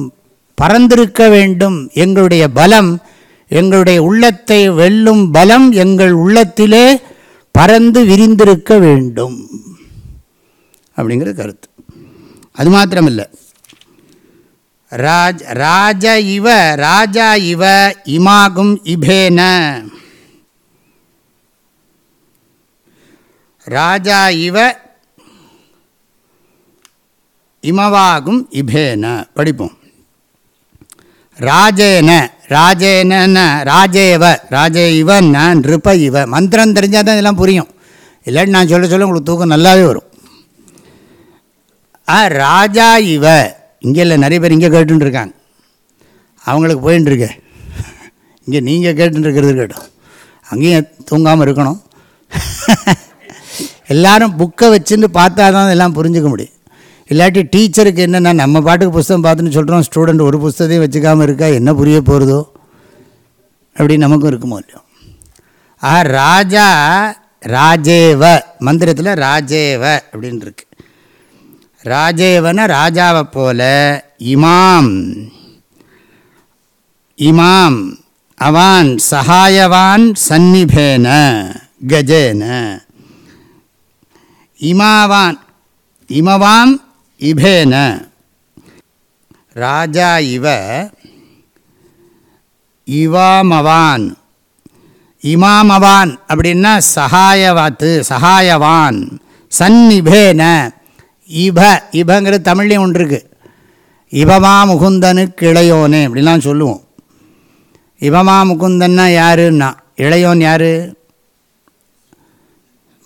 பறந்திருக்க வேண்டும். எங்களுடைய பலம் எங்களுடைய உள்ளத்தை வெல்லும் பலம் எங்கள் உள்ளத்திலே பறந்து விரிந்திருக்க வேண்டும். அப்படிங்கிற கருத்து. அது மாத்திரமில்லை. ராஜ் ராஜ இவ ராஜா இவ இமாகும் இபேன. ராஜா இவ இமவாகும் இபேன. படிப்போம். ராஜேன ராஜேன ராஜேவ ராஜே இவன்னா நிருப இவ மந்திரம் தெரிஞ்சால் தான் இதெல்லாம் புரியும். இல்லாட்டி நான் சொல்ல சொல்ல உங்களுக்கு தூக்கம் நல்லாவே வரும். ஆ ராஜா இவ இங்கே இல்லை நிறைய பேர் இங்கே கேட்டுருக்காங்க அவங்களுக்கு போயின்ட்டுருக்கு இங்கே நீங்கள் கேட்டுருக்கிறது கேட்டோம் அங்கேயும் தூங்காமல் இருக்கணும். எல்லாரும் புக்கை வச்சுன்னு பார்த்தா தான் இதெல்லாம் புரிஞ்சுக்க முடியும். இல்லாட்டி டீச்சருக்கு என்னென்னா நம்ம பாட்டுக்கு புஸ்தகம் பார்த்துன்னு சொல்கிறோம் ஸ்டூடெண்ட் ஒரு புஸ்தத்தையும் வச்சுக்காமல் இருக்கா என்ன புரிய போகிறதோ அப்படி நமக்கும் இருக்குமோ இல்லையோ? ஆ ராஜா ராஜேவ மந்திரத்தில் ராஜேவ அப்படின்னு இருக்கு. ராஜேவன ராஜாவை போல இமாம் இமாம் அவான் சகாயவான் சந்நிபேன கஜேன இமாவான் இமவான் இபேன. ராஜா இவ இவாமவான். இமாமவான் அப்படின்னா சகாயவாத்து சகாயவான். சந்நிபேன. இப இபங்கிறது தமிழ்லேயும் ஒன்று இருக்குது இவமா முகுந்தனுக்கு அப்படிலாம் சொல்லுவோம். இவமா முகுந்தன்னா யாருன்னா? இளையோன் யார்?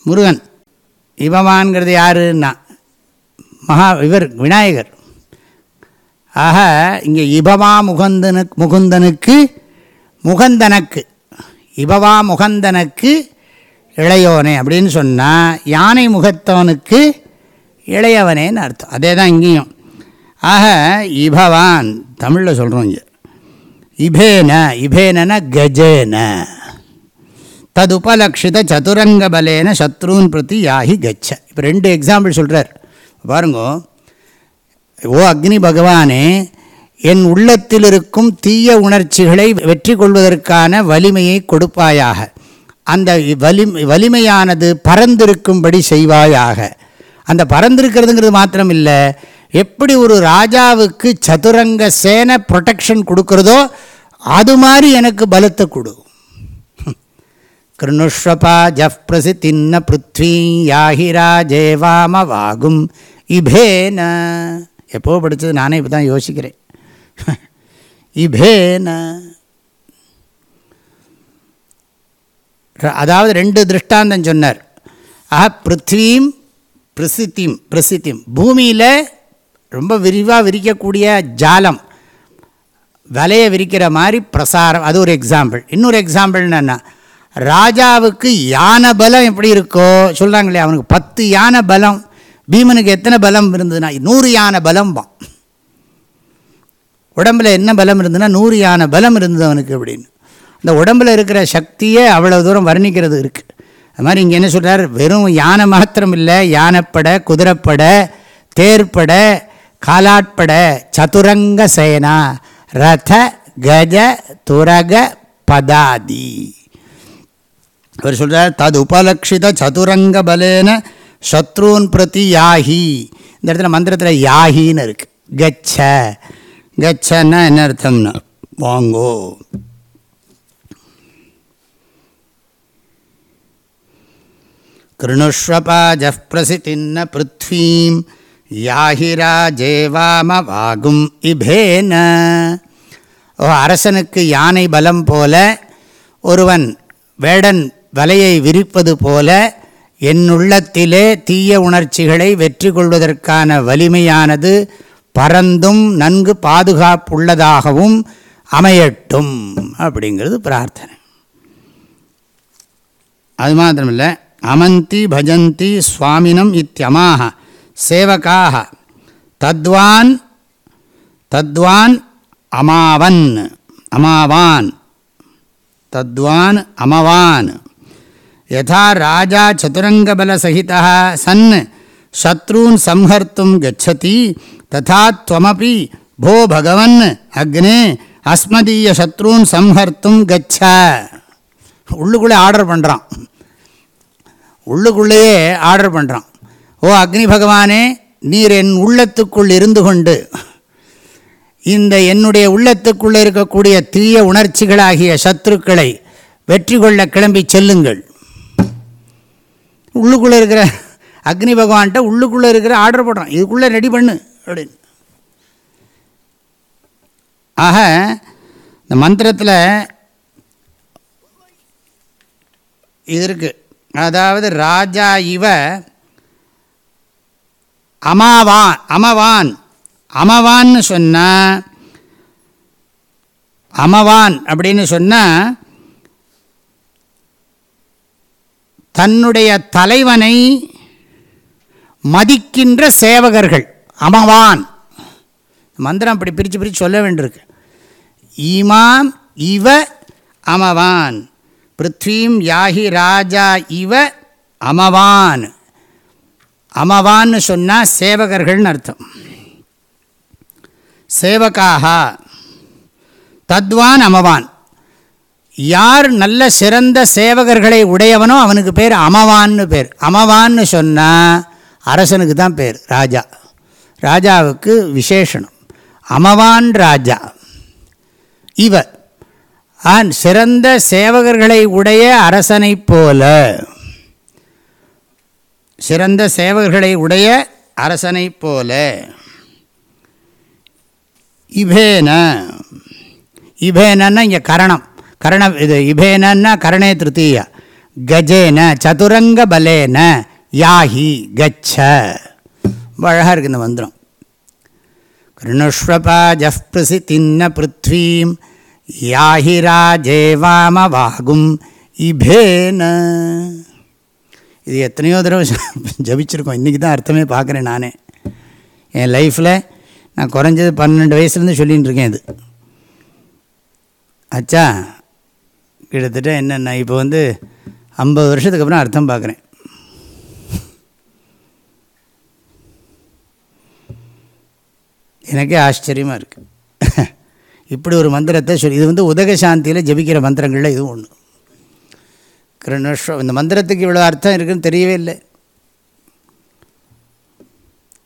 முருகன். இவமான்கிறது யாருன்னா? மகா இவர் விநாயகர். ஆக இங்கே இபவா முகந்தனு முகுந்தனுக்கு முகந்தனக்கு இபவா முகந்தனுக்கு இளையோனே அப்படின்னு சொன்னால் யானை முகத்தவனுக்கு இளையவனேன்னு அர்த்தம். அதே தான் இங்கேயும். ஆக இபவான் தமிழில் சொல்கிறோம் இங்கே. இபேன இபேனன கஜேன. ததுபலக்ஷித சதுரங்க பலேன சத்ருன் பிரதி யாகி கச்ச. இப்போ ரெண்டு எக்ஸாம்பிள் சொல்கிறார் பாருங்க. ஓ அக்னி பகவானே என் உள்ளத்தில் இருக்கும் தீய உணர்ச்சிகளை வெற்றி கொள்வதற்கான வலிமையை கொடுப்பாயாக. அந்த வலி வலிமையானது பறந்திருக்கும்படி செய்வாயாக. அந்த பறந்திருக்கிறதுங்கிறது மாத்திரம் இல்லை எப்படி ஒரு ராஜாவுக்கு சதுரங்க சேன ப்ரொடெக்ஷன் கொடுக்குறதோ அது மாதிரி எனக்கு பலத்தை கொடு. கிருணுஷ்வபா ஜஃப் பிரசித்தின்ன பிருத்வி யாஹிரா ராஜேவாம வாகும். இபேன. எப்போ படித்தது நானே இப்போ தான் யோசிக்கிறேன். இபேன. அதாவது ரெண்டு திருஷ்டாந்தம் சொன்னார். ஆஹா பிருத்வீம் பிரசித்திம் பிரசித்திம் பூமியில் ரொம்ப விரிவாக விரிக்கக்கூடிய ஜாலம் வலையை விரிக்கிற மாதிரி பிரசாரம். அது ஒரு எக்ஸாம்பிள் இன்னொரு எக்ஸாம்பிள் என்னென்னா ராஜாவுக்கு யானை பலம் எப்படி இருக்கோ சொல்கிறாங்களே அவனுக்கு பத்து யானை பலம். பீமனுக்கு எத்தனை பலம் இருந்ததுன்னா நூறு யானை பலம்பான் உடம்பில் என்ன பலம் இருந்ததுன்னா நூறு யானை பலம் இருந்தது அவனுக்கு அப்படின்னு. அந்த உடம்பில் இருக்கிற சக்தியே அவ்வளோ தூரம் வர்ணிக்கிறது இருக்குது அது மாதிரி இங்கே என்ன சொல்கிறார் வெறும் யானை மாத்திரம் இல்லை யானைப்பட குதிரைப்பட தேர்ப்பட காலாட்பட சதுரங்க சேனா ரத கஜ துரக பதாதி. அவர் சொல்கிறார் தது உபலக்ஷித சதுரங்க பலேன சத்ருன் பிரதி யாஹி இந்த இடத்துல மந்திரத்தில் யாகின்னு இருக்கு. கச்ச. கச்சன்னா என்ன அர்த்தம்னா வாங்கோ. கிருணுஷ்வபாஜ பிரசித்தின்ன பிருத்வீம் யாஹிராஜேவாம வாகும் இபேன. ஓ அரசனுக்கு யானை பலம் போல ஒருவன் வேடன் வலையை விரிப்பது போல என் உள்ளத்திலே தீய உணர்ச்சிகளை வெற்றி கொள்வதற்கான வலிமையானது பறந்தும் நன்கு பாதுகாப்புள்ளதாகவும் அமையட்டும் அப்படிங்கிறது பிரார்த்தனை. அது மாத்திரமில்லை. அமந்தி பஜந்தி சுவாமினம் இத்தியமாக சேவகாக தத்வான் தத்வான் அமாவன் அமாவான் தத்வான் அமவான். யதா ராஜா சதுரங்கபலசகிதா சன் சத்ரூன் சம்ஹர்த்தும் கச்சதி ததா துவமபி போ பகவன் அக்னே அஸ்மதீய சத்ரூன் சம்ஹர்த்தும் கச்ச. உள்ளுக்குள்ளே ஆர்டர் பண்ணுறான் உள்ளுக்குள்ளேயே ஆர்டர் பண்ணுறான் ஓ அக்னி பகவானே நீர் என் உள்ளத்துக்குள் இருந்து கொண்டு இந்த என்னுடைய உள்ளத்துக்குள்ளே இருக்கக்கூடிய தீய உணர்ச்சிகளாகிய சத்ருக்களை வெற்றி கொள்ள கிளம்பி செல்லுங்கள். உள்ளுக்குள்ளே இருக்கிற அக்னி பகவான்கிட்ட உள்ளுக்குள்ளே இருக்கிற ஆர்டர் போடுறான். இதுக்குள்ளே ரெடி பண்ணு அப்படின்னு. ஆக இந்த மந்திரத்தில் இது இருக்குது அதாவது ராஜா இவ அமாவான் அமவான் அமவான்னு சொன்னால் அமவான் அப்படின்னு சொன்னால் தன்னுடைய தலைவனை மதிக்கின்ற சேவகர்கள் அமவான். மந்திரம் அப்படி பிரித்து பிரித்து சொல்ல வேண்டியிருக்கு. ஈமாம் இவ அமவான். பிருத்வீம் யாகி ராஜா இவ அமவான். அமவான்னு சொன்னால் சேவகர்கள்னு அர்த்தம். சேவகாக தத்வான் அமவான். யார் நல்ல சிறந்த சேவகர்களை உடையவனோ அவனுக்கு பேர் அமவான்னு பேர். அமவான்னு சொன்னால் அரசனுக்கு தான் பேர் ராஜா. ராஜாவுக்கு விசேஷனம். அமவான் ராஜா. இவ ஆன் சிறந்த சேவகர்களை உடைய அரசனைப் போல. சிறந்த சேவகர்களை உடைய அரசனைப் போல. இபேன. இபேனன்னா இங்கே கரணம். கரண இது இபேனன்னா கரணே திருத்தீய. கஜேன சதுரங்க பலேன யாஹி கச்ச. அழகாக இருக்குது இந்த மந்திரம். கிருணுஷ்வபாஜப் தின்ன பிருத்வீம் யாஹி ராஜேவாம வாமவாகும் இபேன. இது எத்தனையோ தடவை [laughs] ஜபிச்சிருக்கோம். இன்றைக்கி தான் அர்த்தமே பார்க்குறேன் நானே. என் லைஃப்பில் நான் குறைஞ்சது பன்னெண்டு வயசுலேருந்து சொல்லின்னு இருக்கேன் இது. ஆச்சா கிட்டத்தட்ட என்னென்ன இப்போ வந்து ஐம்பது வருஷத்துக்கு அப்புறம் அர்த்தம் பார்க்குறேன். எனக்கே ஆச்சரியமாக இருக்குது இப்படி ஒரு மந்திரத்தை சொல்லி இது வந்து உதக சாந்தியில் ஜபிக்கிற மந்திரங்களில் இதுவும் ஒன்று கிருஷ்ண இந்த மந்திரத்துக்கு இவ்வளோ அர்த்தம் இருக்குன்னு தெரியவே இல்லை.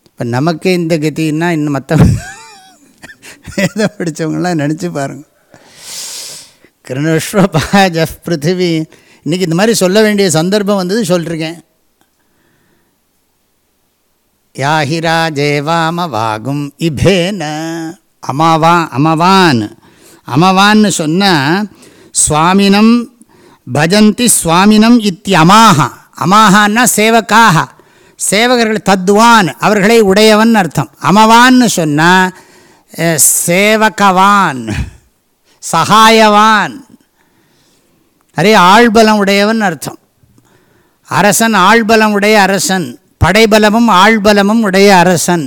இப்போ நமக்கே இந்த கத்தின்னா இன்னும் மற்ற வேதம் படித்தவங்களாம் நினச்சி பாருங்கள் கிருஷ்ணபாஜ பிருத்திவி. இன்றைக்கி இந்த மாதிரி சொல்ல வேண்டிய சந்தர்ப்பம் வந்தது சொல்லிருக்கேன் யாஹிரா ஜேவாம வாகும் இபேன. அமாவா அமவான். அமவான்னு சொன்னால் சுவாமினம் பஜந்தி சுவாமினம் இத்தியமாஹா அமாஹான்னா சேவக்காக. சேவகர்கள் தத்துவான் அவர்களை உடையவன் அர்த்தம். அமவான்னு சொன்னால் சேவகவான். சகாயவான். நிறைய ஆள்பலம் உடையவன் அர்த்தம். அரசன் ஆள்பலம் உடைய அரசன் படைபலமும் ஆள்பலமும் உடைய அரசன்.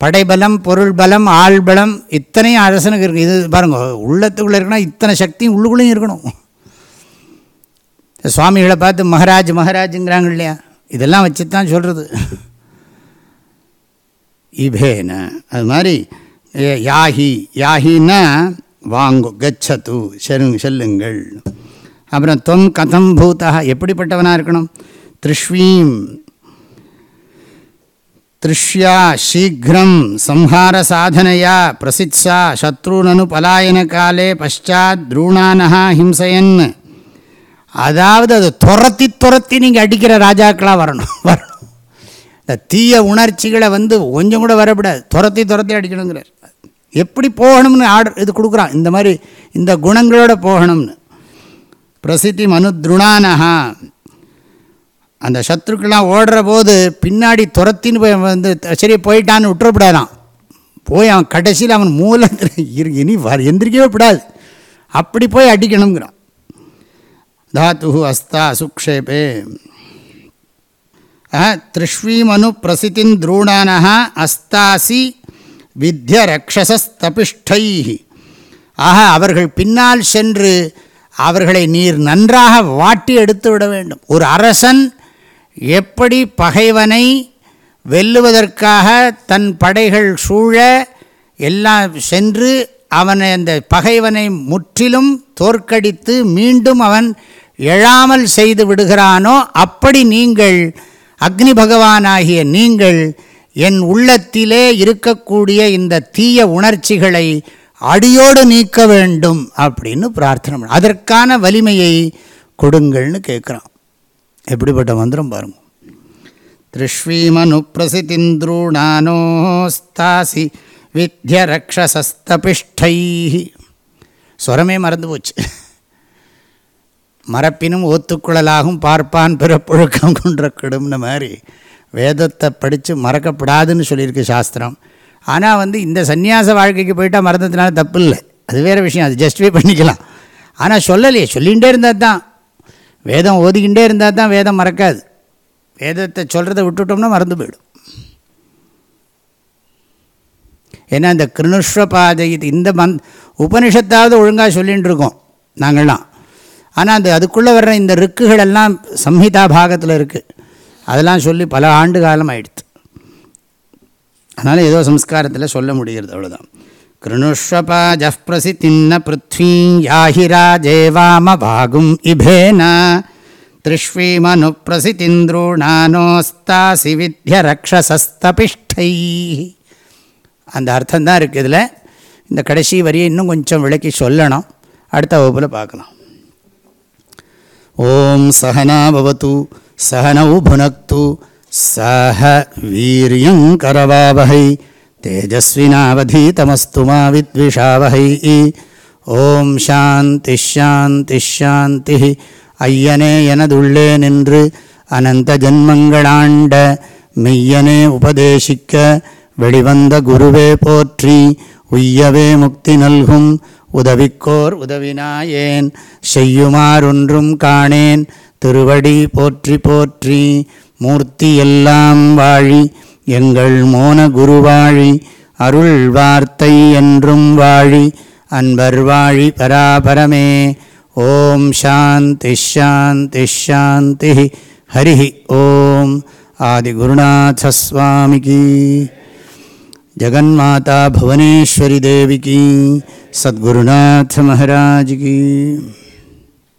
படைபலம் பொருள் பலம் ஆள்பலம் இத்தனையும் அரசனுக்கு இருக்கு. இது பாருங்க உள்ளத்துக்குள்ளே இருக்கணும் இத்தனை சக்தியும் உள்ளுக்குள்ளேயும் இருக்கணும். சுவாமிகளை பார்த்து மகராஜ் மகராஜுங்கிறாங்க இல்லையா? இதெல்லாம் வச்சு தான் சொல்கிறது இபேன அது மாதிரி யாஹி யாஹின்னா வாங்கு கச்சத்து செரு செல்லுங்கள். அப்புறம் தொம் கதம் பூதா எப்படிப்பட்டவனாக இருக்கணும்? திருஷ்வீம். திருஷ்யா சீக்கிரம் சம்ஹார சாதனையா பிரசித்ஸா சத்ருனனு பலாயன காலே பஷாத் திரூணானஹா ஹிம்சயன் அதாவது அது துரத்தி துரத்தி நீங்கள் அடிக்கிற ராஜாக்களாக வரணும் [laughs] வரணும். இந்த தீய உணர்ச்சிகளை வந்து கொஞ்சம் கூட வரக்கூடாது. துரத்தி துரத்தி அடிக்கணுங்கிறார். எப்படி போகணும்னு ஆர்டர் இது கொடுக்குறான். இந்த மாதிரி இந்த குணங்களோட போகணும்னு. பிரசித்தி மனு துருணானஹா அந்த சத்ருக்கெல்லாம் ஓடுற போது பின்னாடி துரத்தின்னு போய் வந்து சரி போயிட்டான்னு விட்டுறப்படாதான். போய் அவன் கடைசியில் அவன் மூலத்தில் இனி வர எந்திரிக்கவே விடாது. அப்படி போய் அடிக்கணுங்கிறான். தாத்து அஸ்தா சுக்ஷேபே. திருஷ்வீமனு பிரசித்தின் திரூணான அஸ்தாசி வித்ய ரக்ஷசஸ்தபிஷ்டை ஆக அவர்கள் பின்னால் சென்று அவர்களை நீர் நன்றாக வாட்டி எடுத்து விட வேண்டும். ஒரு அரசன் எப்படி பகைவனை வெல்லுவதற்காக தன் படைகள் சூழ எல்லாம் சென்று அவனை அந்த பகைவனை முற்றிலும் தோற்கடித்து மீண்டும் அவன் எழாமல் செய்து விடுகிறானோ அப்படி நீங்கள் அக்னி பகவானாகிய நீங்கள் என் உள்ளத்திலே இருக்கக்கூடிய இந்த தீய உணர்ச்சிகளை அடியோடு நீக்க வேண்டும் அப்படின்னு பிரார்த்தனை பண்ண அதற்கான வலிமையை கொடுங்கள்னு கேட்குறான் எப்படிப்பட்ட மந்திரம் பாருங்க. திருஷ்வீமனு பிரசித்திந்திரூணானோஸ்தாசி வித்ய ரக்ஷசஸ்தபிஷ்டை ஸ்வரமே மறந்து போச்சு. மரப்பினும் ஓத்துக்குழலாகும் பார்ப்பான் பிறப்புழுக்கம் கொன்ற கெடும்னு மாதிரி. வேதத்தை படித்து மறக்கப்படாதுன்னு சொல்லியிருக்கு சாஸ்திரம். ஆனால் வந்து இந்த சந்நியாச வாழ்க்கைக்கு போயிட்டால் மறந்ததுனால தப்பு இல்லை அது வேறு விஷயம். அது ஜஸ்டிஃபை பண்ணிக்கலாம். ஆனால் சொல்லலையே. சொல்லிகிட்டே இருந்தால் தான். வேதம் ஓதிக்கிட்டே இருந்தால் தான் வேதம் மறக்காது. வேதத்தை சொல்கிறத விட்டுட்டோம்னா மறந்து போயிடும். ஏன்னா இந்த கிருணுஷ்வபாதை இந்த மந் உபனிஷத்தாவது ஒழுங்காக சொல்லிகிட்டு இருக்கோம் நாங்கள்லாம். ஆனால் அந்த அதுக்குள்ளே வர்ற இந்த ரிக்குகள் எல்லாம் சம்ஹிதா பாகத்தில் இருக்குது அதெல்லாம் சொல்லி பல ஆண்டு காலம் ஆயிடுத்து அதனால் ஏதோ சம்ஸ்காரத்தில் சொல்ல முடிகிறது அவ்வளோதான் கிருணுஷ்வபாஜ பிரசித்தின்ன பிருத்வீ யாஹிராஜேவாம பாகும் இபேன. திருஷ்வீமனு பிரசித்திந்திரூணானோஸ்தாசி வித்ய ரக்ஷசஸ்தபிஷ்டை. அந்த அர்த்தந்தான் இருக்குது இதில். இந்த கடைசி வரியை இன்னும் கொஞ்சம் விளக்கி சொல்லணும். அடுத்த வகுப்பில் பார்க்கலாம். ஓம் சகனாபவத்து சகனௌ புனக்து சஹ வீரியங்கரவாவகை தேஜஸ்வினாவதீதமஸ்து மாவித்விஷாவகை ஓம் சாந்தி ஷாந்தி ஷாந்தி. ஐயனே எனதுள்ளே நின்று அனந்த ஜன்மங்களாண்ட மெய்யனே உபதேசிக்க வெளிவந்த குருவே போற்றி உய்யவே முக்தி நல்கும் உதவிக்கோர் உதவினாயேன் செய்யுமாறொன்றும் காணேன். திருவடி போற்றி போற்றி மூர்த்தி எல்லாம் வாழி எங்கள் மோன குருவாழி அருள் வார்த்தை என்றும் வாழி அன்பர் வாழி பராபரமே. ஓம் சாந்தி ஷாந்தி ஷாந்தி ஹரி ஓம். ஆதிகுருநாசஸ்வாமிக்கு ஜகன்மாதா புவனேஸ்வரி தேவிக்கு சத்குருநாத மகாராஜிக்கு